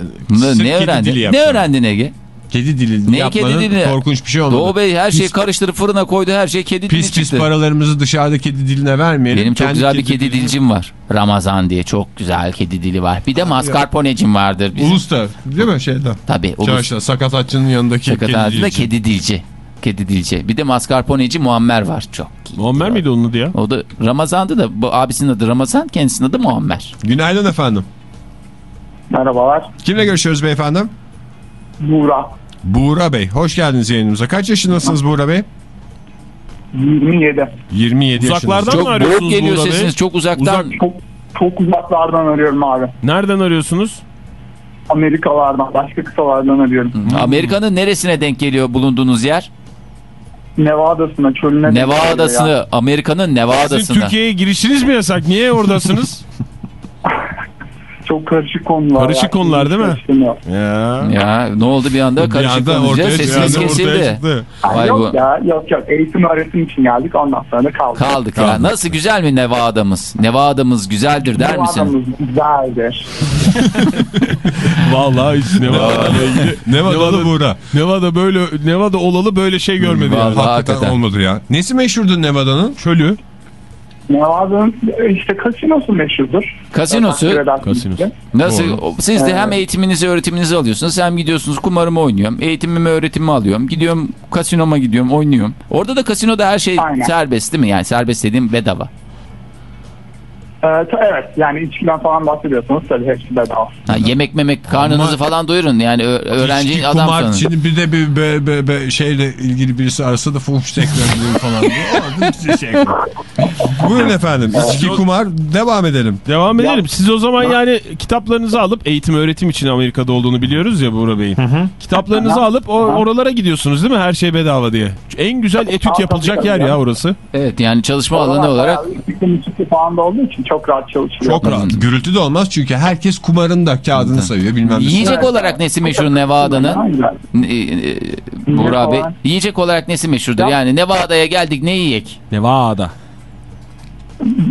Ne, öğrendin? Ne öğrendin Ege? Kedi dili Ne yapmanın kedi dili? korkunç bir şey olmadı. Doğu Bey her şeyi Pis- karıştırıp fırına koydu her şey kedi dili Pis pis çıktı. paralarımızı dışarıda kedi diline vermeyelim. Benim çok Kendi güzel bir kedi dilini- dilcim var. Ramazan diye çok güzel kedi dili var. Bir de mascarponecim vardır. Bizim. Ulus'ta değil mi şeyde? Tabii. Ulus. Çarşıda sakatatçının yanındaki Şaka kedi dilci. kedi dilci. Kedi dilci. Bir de mascarponeci Muammer var. Çok. Muammer miydi onun adı ya? O da Ramazan'dı da bu abisinin adı Ramazan, kendisinin adı Muammer. Günaydın efendim. Merhabalar. Kimle görüşüyoruz beyefendi? Buğra. Buğra Bey. Hoş geldiniz yayınımıza. Kaç yaşındasınız Buğra Bey? 27. 27 Uzaklardan yaşındasınız. mı Çok arıyorsunuz boğuk geliyor Buğra Bey? sesiniz. Çok uzaktan. Uzak- Çok çok uzaklardan arıyorum abi. Nereden arıyorsunuz? Amerikalardan, başka kıtalardan arıyorum. Amerika'nın neresine denk geliyor bulunduğunuz yer? Nevada'sına, çölüne. Nevada'sını, Amerika'nın Sizin Nevada'sını. Türkiye'ye girişiniz mi yasak? Niye oradasınız? *laughs* Çok karışık konular. Karışık ya. konular değil mi? Ya. Ya ne oldu bir anda karışık bir anda ortaya kesildi. çıktı. Ha, Vay yok bu. ya, yok yok. Eğitim öğretim için geldik. Ondan sonra kaldık. Kaldık ya. Nasıl güzel mi Nevada'mız? Nevada'mız güzeldir der misin? Nevada'mız güzeldir. *laughs* Vallahi hiç Nevada'yla ilgili. Nevadalı Buğra. Nevada böyle Nevada olalı böyle şey görmedi yani. Vallahi. Hakikaten, hakikaten. olmadı ya. Nesi meşhurdu Nevada'nın? Çölü. Nevada'nın işte kasinosu meşhurdur. Kasinosu. Kasinosu. Nasıl? Doğru. Siz de hem eğitiminizi öğretiminizi alıyorsunuz hem gidiyorsunuz kumarımı oynuyorum. Eğitimimi öğretimimi alıyorum. Gidiyorum kasinoma gidiyorum oynuyorum. Orada da kasinoda her şey Aynen. serbest değil mi? Yani serbest dediğim bedava. Ee, evet yani içkiden falan bahsediyorsanız tabii hepsi bedava. Ha, yemek memek karnınızı falan doyurun. Yani öğrenci İçki, adam kumar, şimdi bir de bir be, be, be, şeyle ilgili birisi arası da fuhuş teknolojisi falan bir şey. Buyurun efendim. İçki, kumar devam edelim. Devam edelim. Siz o zaman yani kitaplarınızı alıp eğitim öğretim için Amerika'da olduğunu biliyoruz ya Buğra Bey'in. Kitaplarınızı alıp oralara gidiyorsunuz değil mi? Her şey bedava diye. En güzel etüt yapılacak yer ya orası. Evet yani çalışma alanı olarak içikli falan da olduğu için çok rahat çalışılıyor. Çok rahat. Gürültü de olmaz çünkü herkes kumarın da kağıdını sayıyor bilmem ne. yiyecek Evet. olarak nesi meşhur Nevada'nın? E, e, Buğra Bey. Yiyecek olarak nesi meşhurdur? Ya- Yani Nevada'ya geldik ne yiyek? Nevada.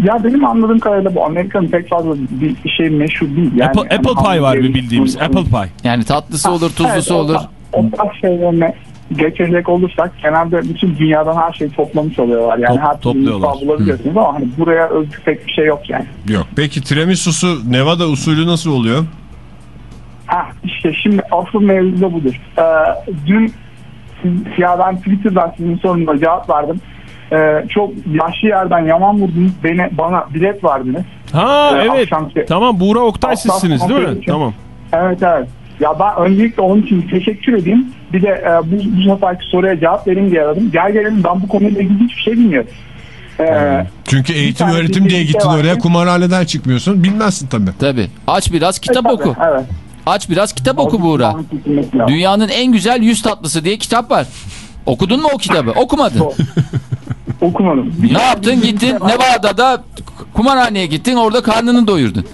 Ya benim anladığım kadarıyla bu Amerika'nın pek fazla bir, bir şey meşhur değil. Yani Apple, hani apple pie var bir bildiğimiz. Apple pie. Yani tatlısı olur, Evet, tuzlusu o- olur. O tarz şeylerine geçecek olursak genelde bütün dünyadan her şeyi toplamış oluyorlar. Yani Top- her topluyorlar. bulabiliyorsunuz ama hani buraya özgü pek bir şey yok yani. Yok. Peki tiramisu'su Nevada usulü nasıl oluyor? Ha işte şimdi asıl mevzu da budur. Ee, dün ya ben Twitter'dan sizin sorunuza cevap verdim. Ee, çok yaşlı yerden yaman vurdunuz. Beni, bana bilet verdiniz. Ha Ee, evet. akşamki- Tamam Buğra Oktay sizsiniz değil mi? için. Tamam. Evet evet. Ya ben öncelikle onun için teşekkür edeyim. Bir de e, bu, bu seferki soruya cevap vereyim diye aradım. Gel gelelim ben bu konuyla ilgili hiçbir şey bilmiyorum. Ee, Çünkü eğitim öğretim diye gittin şey var oraya ki- kumarhaneden çıkmıyorsun. Bilmezsin tabii. Tabii. Aç biraz kitap tabii, oku. Evet. Aç biraz kitap oku Buğra. Dünyanın en güzel yüz tatlısı diye kitap var. Okudun mu o kitabı? Okumadın. Okumadım. ne yaptın? Gittin Nevada'da kumarhaneye gittin orada karnını doyurdun.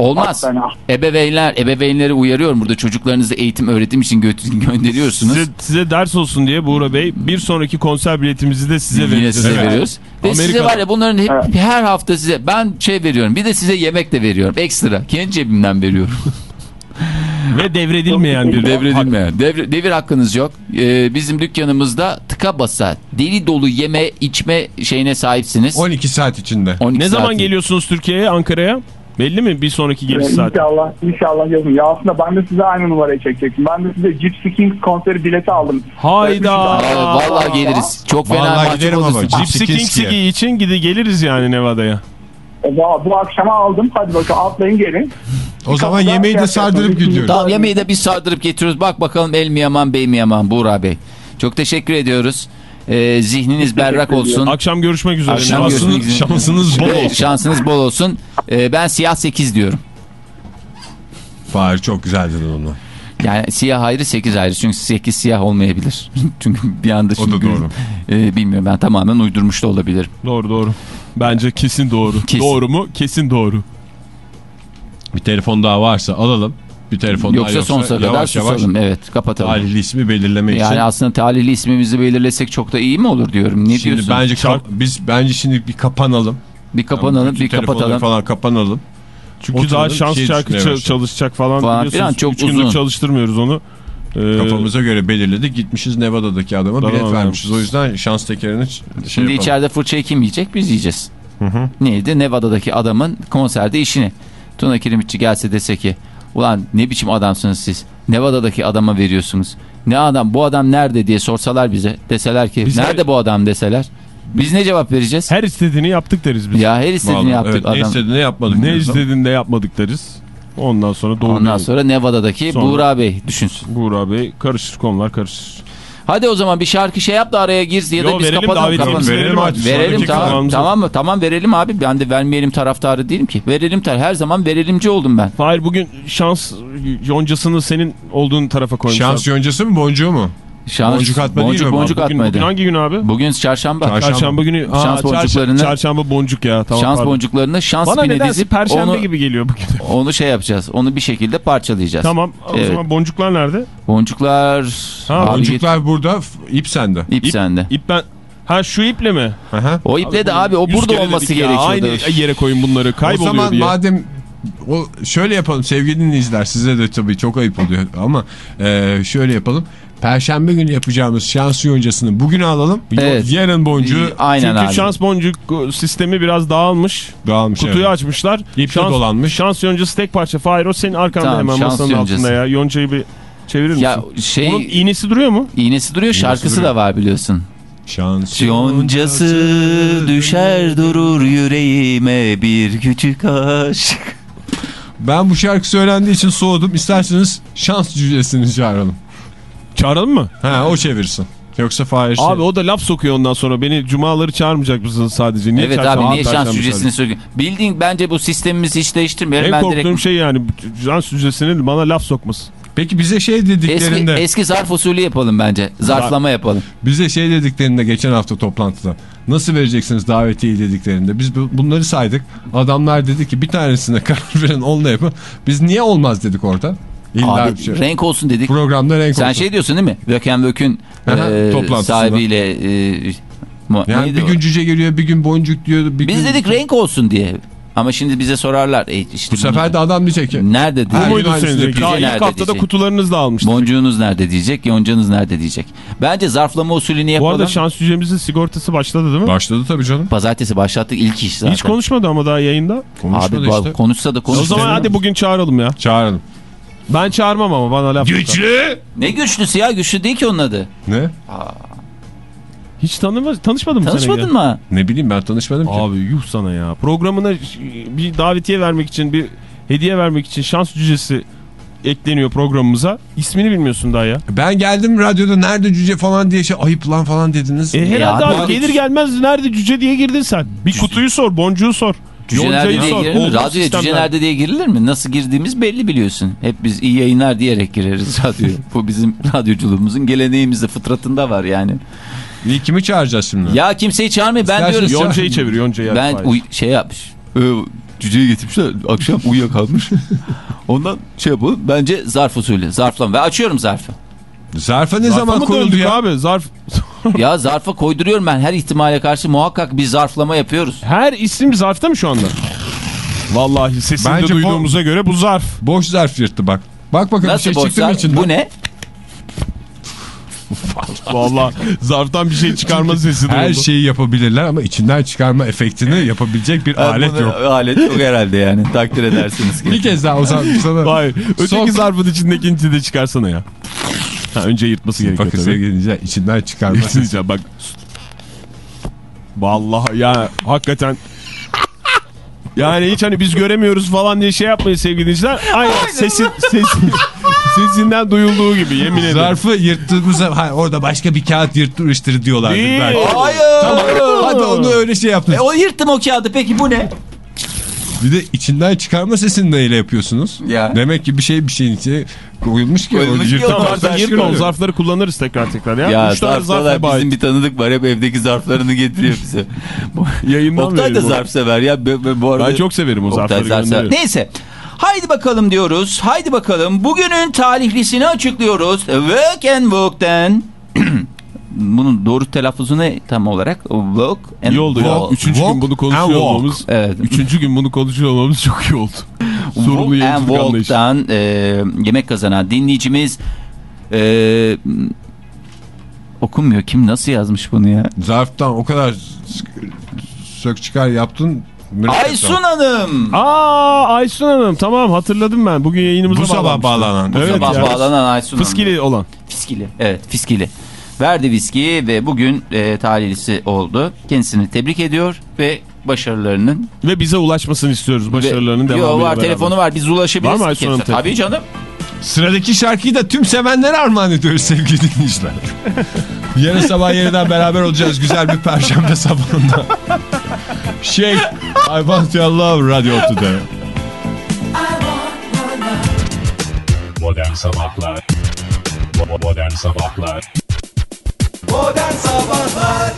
Olmaz. Hakikaten ha. Ebeveynler, ebeveynleri uyarıyorum burada çocuklarınızı eğitim öğretim için gö- *laughs* gönderiyorsunuz. Size, size ders olsun diye Buğra Bey bir sonraki konser biletimizi de size Yine size Evet. veriyoruz. Ve size Amerika'da- var ya bunların hep Evet. her hafta size ben şey veriyorum. Bir de size yemek de veriyorum. Ekstra. Kendi cebimden veriyorum. *laughs* Ve devredilmeyen bir Devredilmeyen. Devre, devir hakkınız yok. Ee, bizim dükkanımızda tıka basa deli dolu yeme içme şeyine sahipsiniz. 12 saat içinde. 12 Ne zaman saati. geliyorsunuz Türkiye'ye, Ankara'ya? Belli mi bir sonraki geliş saati? İnşallah, inşallah yazın. Ya aslında ben de size aynı numarayı çekecektim. Ben de size Gypsy Kings konseri bileti aldım. Hayda. Aa, vallahi geliriz. Çok fena Vallahi giderim ama. Gypsy Kings'e. için gidi geliriz yani Nevada'ya. E, Bu, bu akşama aldım. Hadi bakalım atlayın gelin. O zaman yemeği de şey sardırıp gidiyoruz. Tamam yemeği de biz sardırıp getiriyoruz. Bak bakalım el mi yaman bey mi yaman Buğra Bey. Çok teşekkür ediyoruz. Ee, zihniniz berrak olsun. Akşam görüşmek üzere. Akşam Şansınız- görüşmek üzere. Şansınız bol olsun. Şansınız bol olsun. Ee, ben siyah 8 diyorum. Fahir çok güzel dedin onu. Yani siyah ayrı 8 ayrı. Çünkü 8 siyah olmayabilir. *laughs* Çünkü bir anda şimdi... da doğru. Ee, bilmiyorum ben tamamen uydurmuş da olabilirim. Doğru doğru. Bence kesin doğru. Kesin. Doğru mu? Kesin doğru. Bir telefon daha varsa alalım. Bir telefon daha Yoksa sonsuza kadar yavaş yavaş susalım. Evet kapatalım. talihli ismi belirlemek için. Yani aslında talihli ismimizi belirlesek çok da iyi mi olur diyorum. Ne Şimdi diyorsun? bence kap- biz bence şimdi bir kapanalım. bir kapanalım, Bütün bir kapatalım. falan kapanalım. Çünkü Oturalım, daha şans şey şarkı çalışacak falan, Falan biliyorsunuz. çok Üç gündür uzun. çalıştırmıyoruz onu. Ee, Kafamıza göre belirledik. Gitmişiz Nevada'daki adama Tamam, bilet tamam. vermişiz. O yüzden şans tekerini şey Şimdi yapalım. içeride fırçayı kim yiyecek? Biz yiyeceğiz. Neydi? Nevada'daki adamın konserde işini. Tuna Kiremitçi gelse dese ki ulan ne biçim adamsınız siz? Nevada'daki adama veriyorsunuz. Ne adam bu adam nerede diye sorsalar bize deseler ki Biz nerede her- bu adam deseler. Biz ne cevap vereceğiz? Her istediğini yaptık deriz biz. Ya her istediğini Vallahi, yaptık evet, adam. Ne istediğini yapmadık. ne istediğini de yapmadık deriz. Ondan sonra doğru. Ondan sonra Nevada'daki Sonra- Buğra Bey düşünsün. Buğra Bey karışır konular karışır. Hadi o zaman bir şarkı şey yap da araya girsin ya da Yo, biz verelim, kapatalım. kapatalım. verelim. Verelim Sonraki tamam, tamam mı? Tamam verelim abi. Ben de vermeyelim taraftarı değilim ki. Verelim tar her zaman verelimci oldum ben. Hayır bugün şans yoncasını senin olduğun tarafa koymuşlar. Şans yoncası mı boncuğu mu? Şans, Boncuk atma değil boncuk, mi bu? boncuk bugün, atmaydı. bugün hangi gün abi? Bugün çarşamba. Çarşamba. Çarşamba günü. Aa, Şans boncuklarını- Çarşamba boncuk ya. Tamam, şans pardon. boncuklarını şans Bana bine nedense dizip perşembe onu, gibi geliyor bugün. *laughs* onu şey yapacağız. Onu bir şekilde parçalayacağız. tamam o Evet. zaman boncuklar nerede? Boncuklar... Ha, Abi Boncuklar burada, f- ip sende. git- ip, sende. İp ben... Ha şu iple mi? Aha. O iple de abi o burada olması gerekiyordu. Aynı yere koyun bunları O kayboluyor zaman diye. madem o şöyle yapalım sevgili dinleyiciler size de tabii çok ayıp oluyor ama e, şöyle yapalım. Perşembe günü yapacağımız şans yoncasını bugün alalım. Evet. Yarın boncuğu Aynen Çünkü abi. şans boncuk sistemi biraz dağılmış. dağılmış. Kutuyu evet. açmışlar. İple şans, dolanmış. Şans yoncası tek parça. Fahir o senin arkanda Tamam, hemen masanın yoncası. altında ya. Yoncayı bir çevirir misin? Ya şey Bunun iğnesi duruyor mu? iğnesi duruyor şarkısı duruyor. da var biliyorsun. Şans Yoncası düşer durur yüreğime bir küçük aşk. Ben bu şarkı söylendiği için soğudum. İsterseniz şans cücesini çağıralım. Çağıralım mı? Ha o çevirsin. Yoksa Fahir şey- Abi o da laf sokuyor ondan sonra. Beni cumaları çağırmayacak mısınız sadece? Niye evet çarşamba, abi niye şans hücresini söylüyor? Bildiğin bence bu sistemimizi hiç değiştirmeyelim. En ben korktuğum direkt şey yani şans hücresinin bana laf sokması. Peki bize şey eski, dediklerinde eski zarf usulü yapalım bence. Zarflama yapalım. bize şey dediklerinde geçen hafta toplantıda nasıl vereceksiniz davetiye dediklerinde biz bu- bunları saydık. Adamlar dedi ki bir tanesine karar verin onunla yapın. Biz niye olmaz dedik orada. İlla Abi şey. renk olsun dedik. Programda renk Sen olsun. şey diyorsun değil mi? Vöken Vök'ün Aha, e, sahibiyle e, yani neydi bir o? gün cüce geliyor bir gün boncuk diyor. Bir Biz gün... dedik renk olsun diye. Ama şimdi bize sorarlar. E, işte Bu sefer de adam diyecek ki Nerede Bu Her diye. muydu senin? Daha Nerede ilk haftada diyecek? kutularınız da almıştık. Boncuğunuz nerede diyecek, yoncanız nerede diyecek. Bence zarflama usulünü Bu yapalım. arada şans hücremizin sigortası başladı değil mi? başladı tabii canım. Pazartesi başlattık ilk iş zaten. Hiç konuşmadı ama daha yayında. Konuşmadı Abi işte. konuşsa da O konuşsa. zaman hadi bugün çağıralım ya. Çağıralım. Ben çağırmam ama bana laf. Güçlü. Ne güçlüsü ya güçlü değil ki onun adı. Ne? Hiç tanımaz, tanışmadın mı sen Tanışmadın mı? Ne bileyim ben tanışmadım ki. Abi yuh sana ya. Programına bir davetiye vermek için, bir hediye vermek için şans cücesi ekleniyor programımıza. İsmini bilmiyorsun daha ya. Ben geldim radyoda nerede cüce falan diye şey ayıp lan falan dediniz. E herhalde abi, abi, gelir gelmez nerede cüce diye girdin sen. Bir kutuyu sor, boncuğu sor. Cüce Yoncayı nerede diye girilir mi? Radyoya sistemler. diye girilir mi? Nasıl girdiğimiz belli biliyorsun. Hep biz iyi yayınlar diyerek gireriz *laughs* radyoya. Bu bizim radyoculuğumuzun geleneğimizde, fıtratında var yani. İyi, kimi çağıracağız şimdi? Ya kimseyi çağırmayın ben diyorum. Yoncayı çevir, yoncayı. Ben şey yapmış. Ee, cüceyi getirmişler akşam uyuyakalmış. *laughs* Ondan şey yapalım. Bence zarf usulü. Zarflama. Ve açıyorum zarfı. Zarfa ne Zarfa zaman koyuldu ya? abi? Zarf. Ya zarfa koyduruyorum ben her ihtimale karşı muhakkak bir zarflama yapıyoruz. Her isim zarfta mı şu anda? Vallahi sesinde Bence bu- duyduğumuza göre bu zarf. Boş zarf yırttı bak. Bak bakalım bir Nasıl şey boş çıktı mı içinden? Bu ne? Vallahi zarftan bir şey çıkarma sesi Her şeyi yapabilirler ama içinden çıkarma efektini yapabilecek bir alet yok. Alet yok herhalde yani takdir edersiniz ki. Bir kez daha o zaman sana. Hayır. Öteki Sok. zarfın içindekini de çıkarsana ya. Ha, önce yırtması gerekiyor Bakın tabii. sevgili dinleyiciler içinden çıkarma. *laughs* Yırtınca bak. Vallahi ya hakikaten yani hiç hani biz göremiyoruz falan diye şey yapmayın sevgili dinleyiciler. Aynen sesin, sesin, Sesinden duyulduğu gibi yemin ederim. Zarfı yırttığımızda ha, orada başka bir kağıt yırtmıştır diyorlardı. Değil. belki. Hayır. Tamam. Hadi onu öyle şey yaptın. E, o yırttım o kağıdı peki bu ne? Bir de içinden çıkarma sesini neyle yapıyorsunuz? Ya. Demek ki bir şey bir şeyin içine koyulmuş ki. Koyulmuş o ki o Zarfları yırtma kullanırız tekrar tekrar ya. Ya zarf zarflar heba bizim et. bir tanıdık var hep evdeki zarflarını getiriyor bize. *laughs* Yayından Oktay da zarf sever ya. Ben, ben, bu arada... Ben çok severim o zarfları. zarf. Neyse. Haydi bakalım diyoruz. Haydi bakalım. Bugünün talihlisini açıklıyoruz. Work and Walk'ten. *clears throat* Bunun doğru telaffuzu ne tam olarak? Walk and İyi oldu ya. Walk. Üçüncü Walk gün bunu konuşuyor olmamız. Evet. Üçüncü gün bunu konuşuyor olmamız çok iyi oldu. Sorumlu Walk and yayıncılık anlayışı. Walk'tan e, yemek kazanan dinleyicimiz e, okunmuyor. Kim nasıl yazmış bunu ya? Zarftan o kadar sök çıkar yaptın. Aysun Hanım. Aa Aysun Hanım tamam hatırladım ben. Bugün yayınımıza Bu sabah bağlanan. Bu Evet Sabah ya. bağlanan Aysun Hanım. Fıskili olan. Fiskili. Evet fiskili. Verdi viski ve bugün e, talihlisi oldu. Kendisini tebrik ediyor ve başarılarının Ve bize ulaşmasını istiyoruz başarılarının ve, devamıyla Yo, var beraber. telefonu var biz ulaşabiliriz. Var mı Aysun Hanım Kendisine. Tabii canım. Sıradaki şarkıyı da tüm sevenlere armağan ediyoruz sevgili dinleyiciler. *laughs* Yarın sabah yeniden beraber olacağız güzel bir perşembe sabahında. Şey, I want your love radio today. Modern Sabahlar Modern Sabahlar Modern Sabahlar.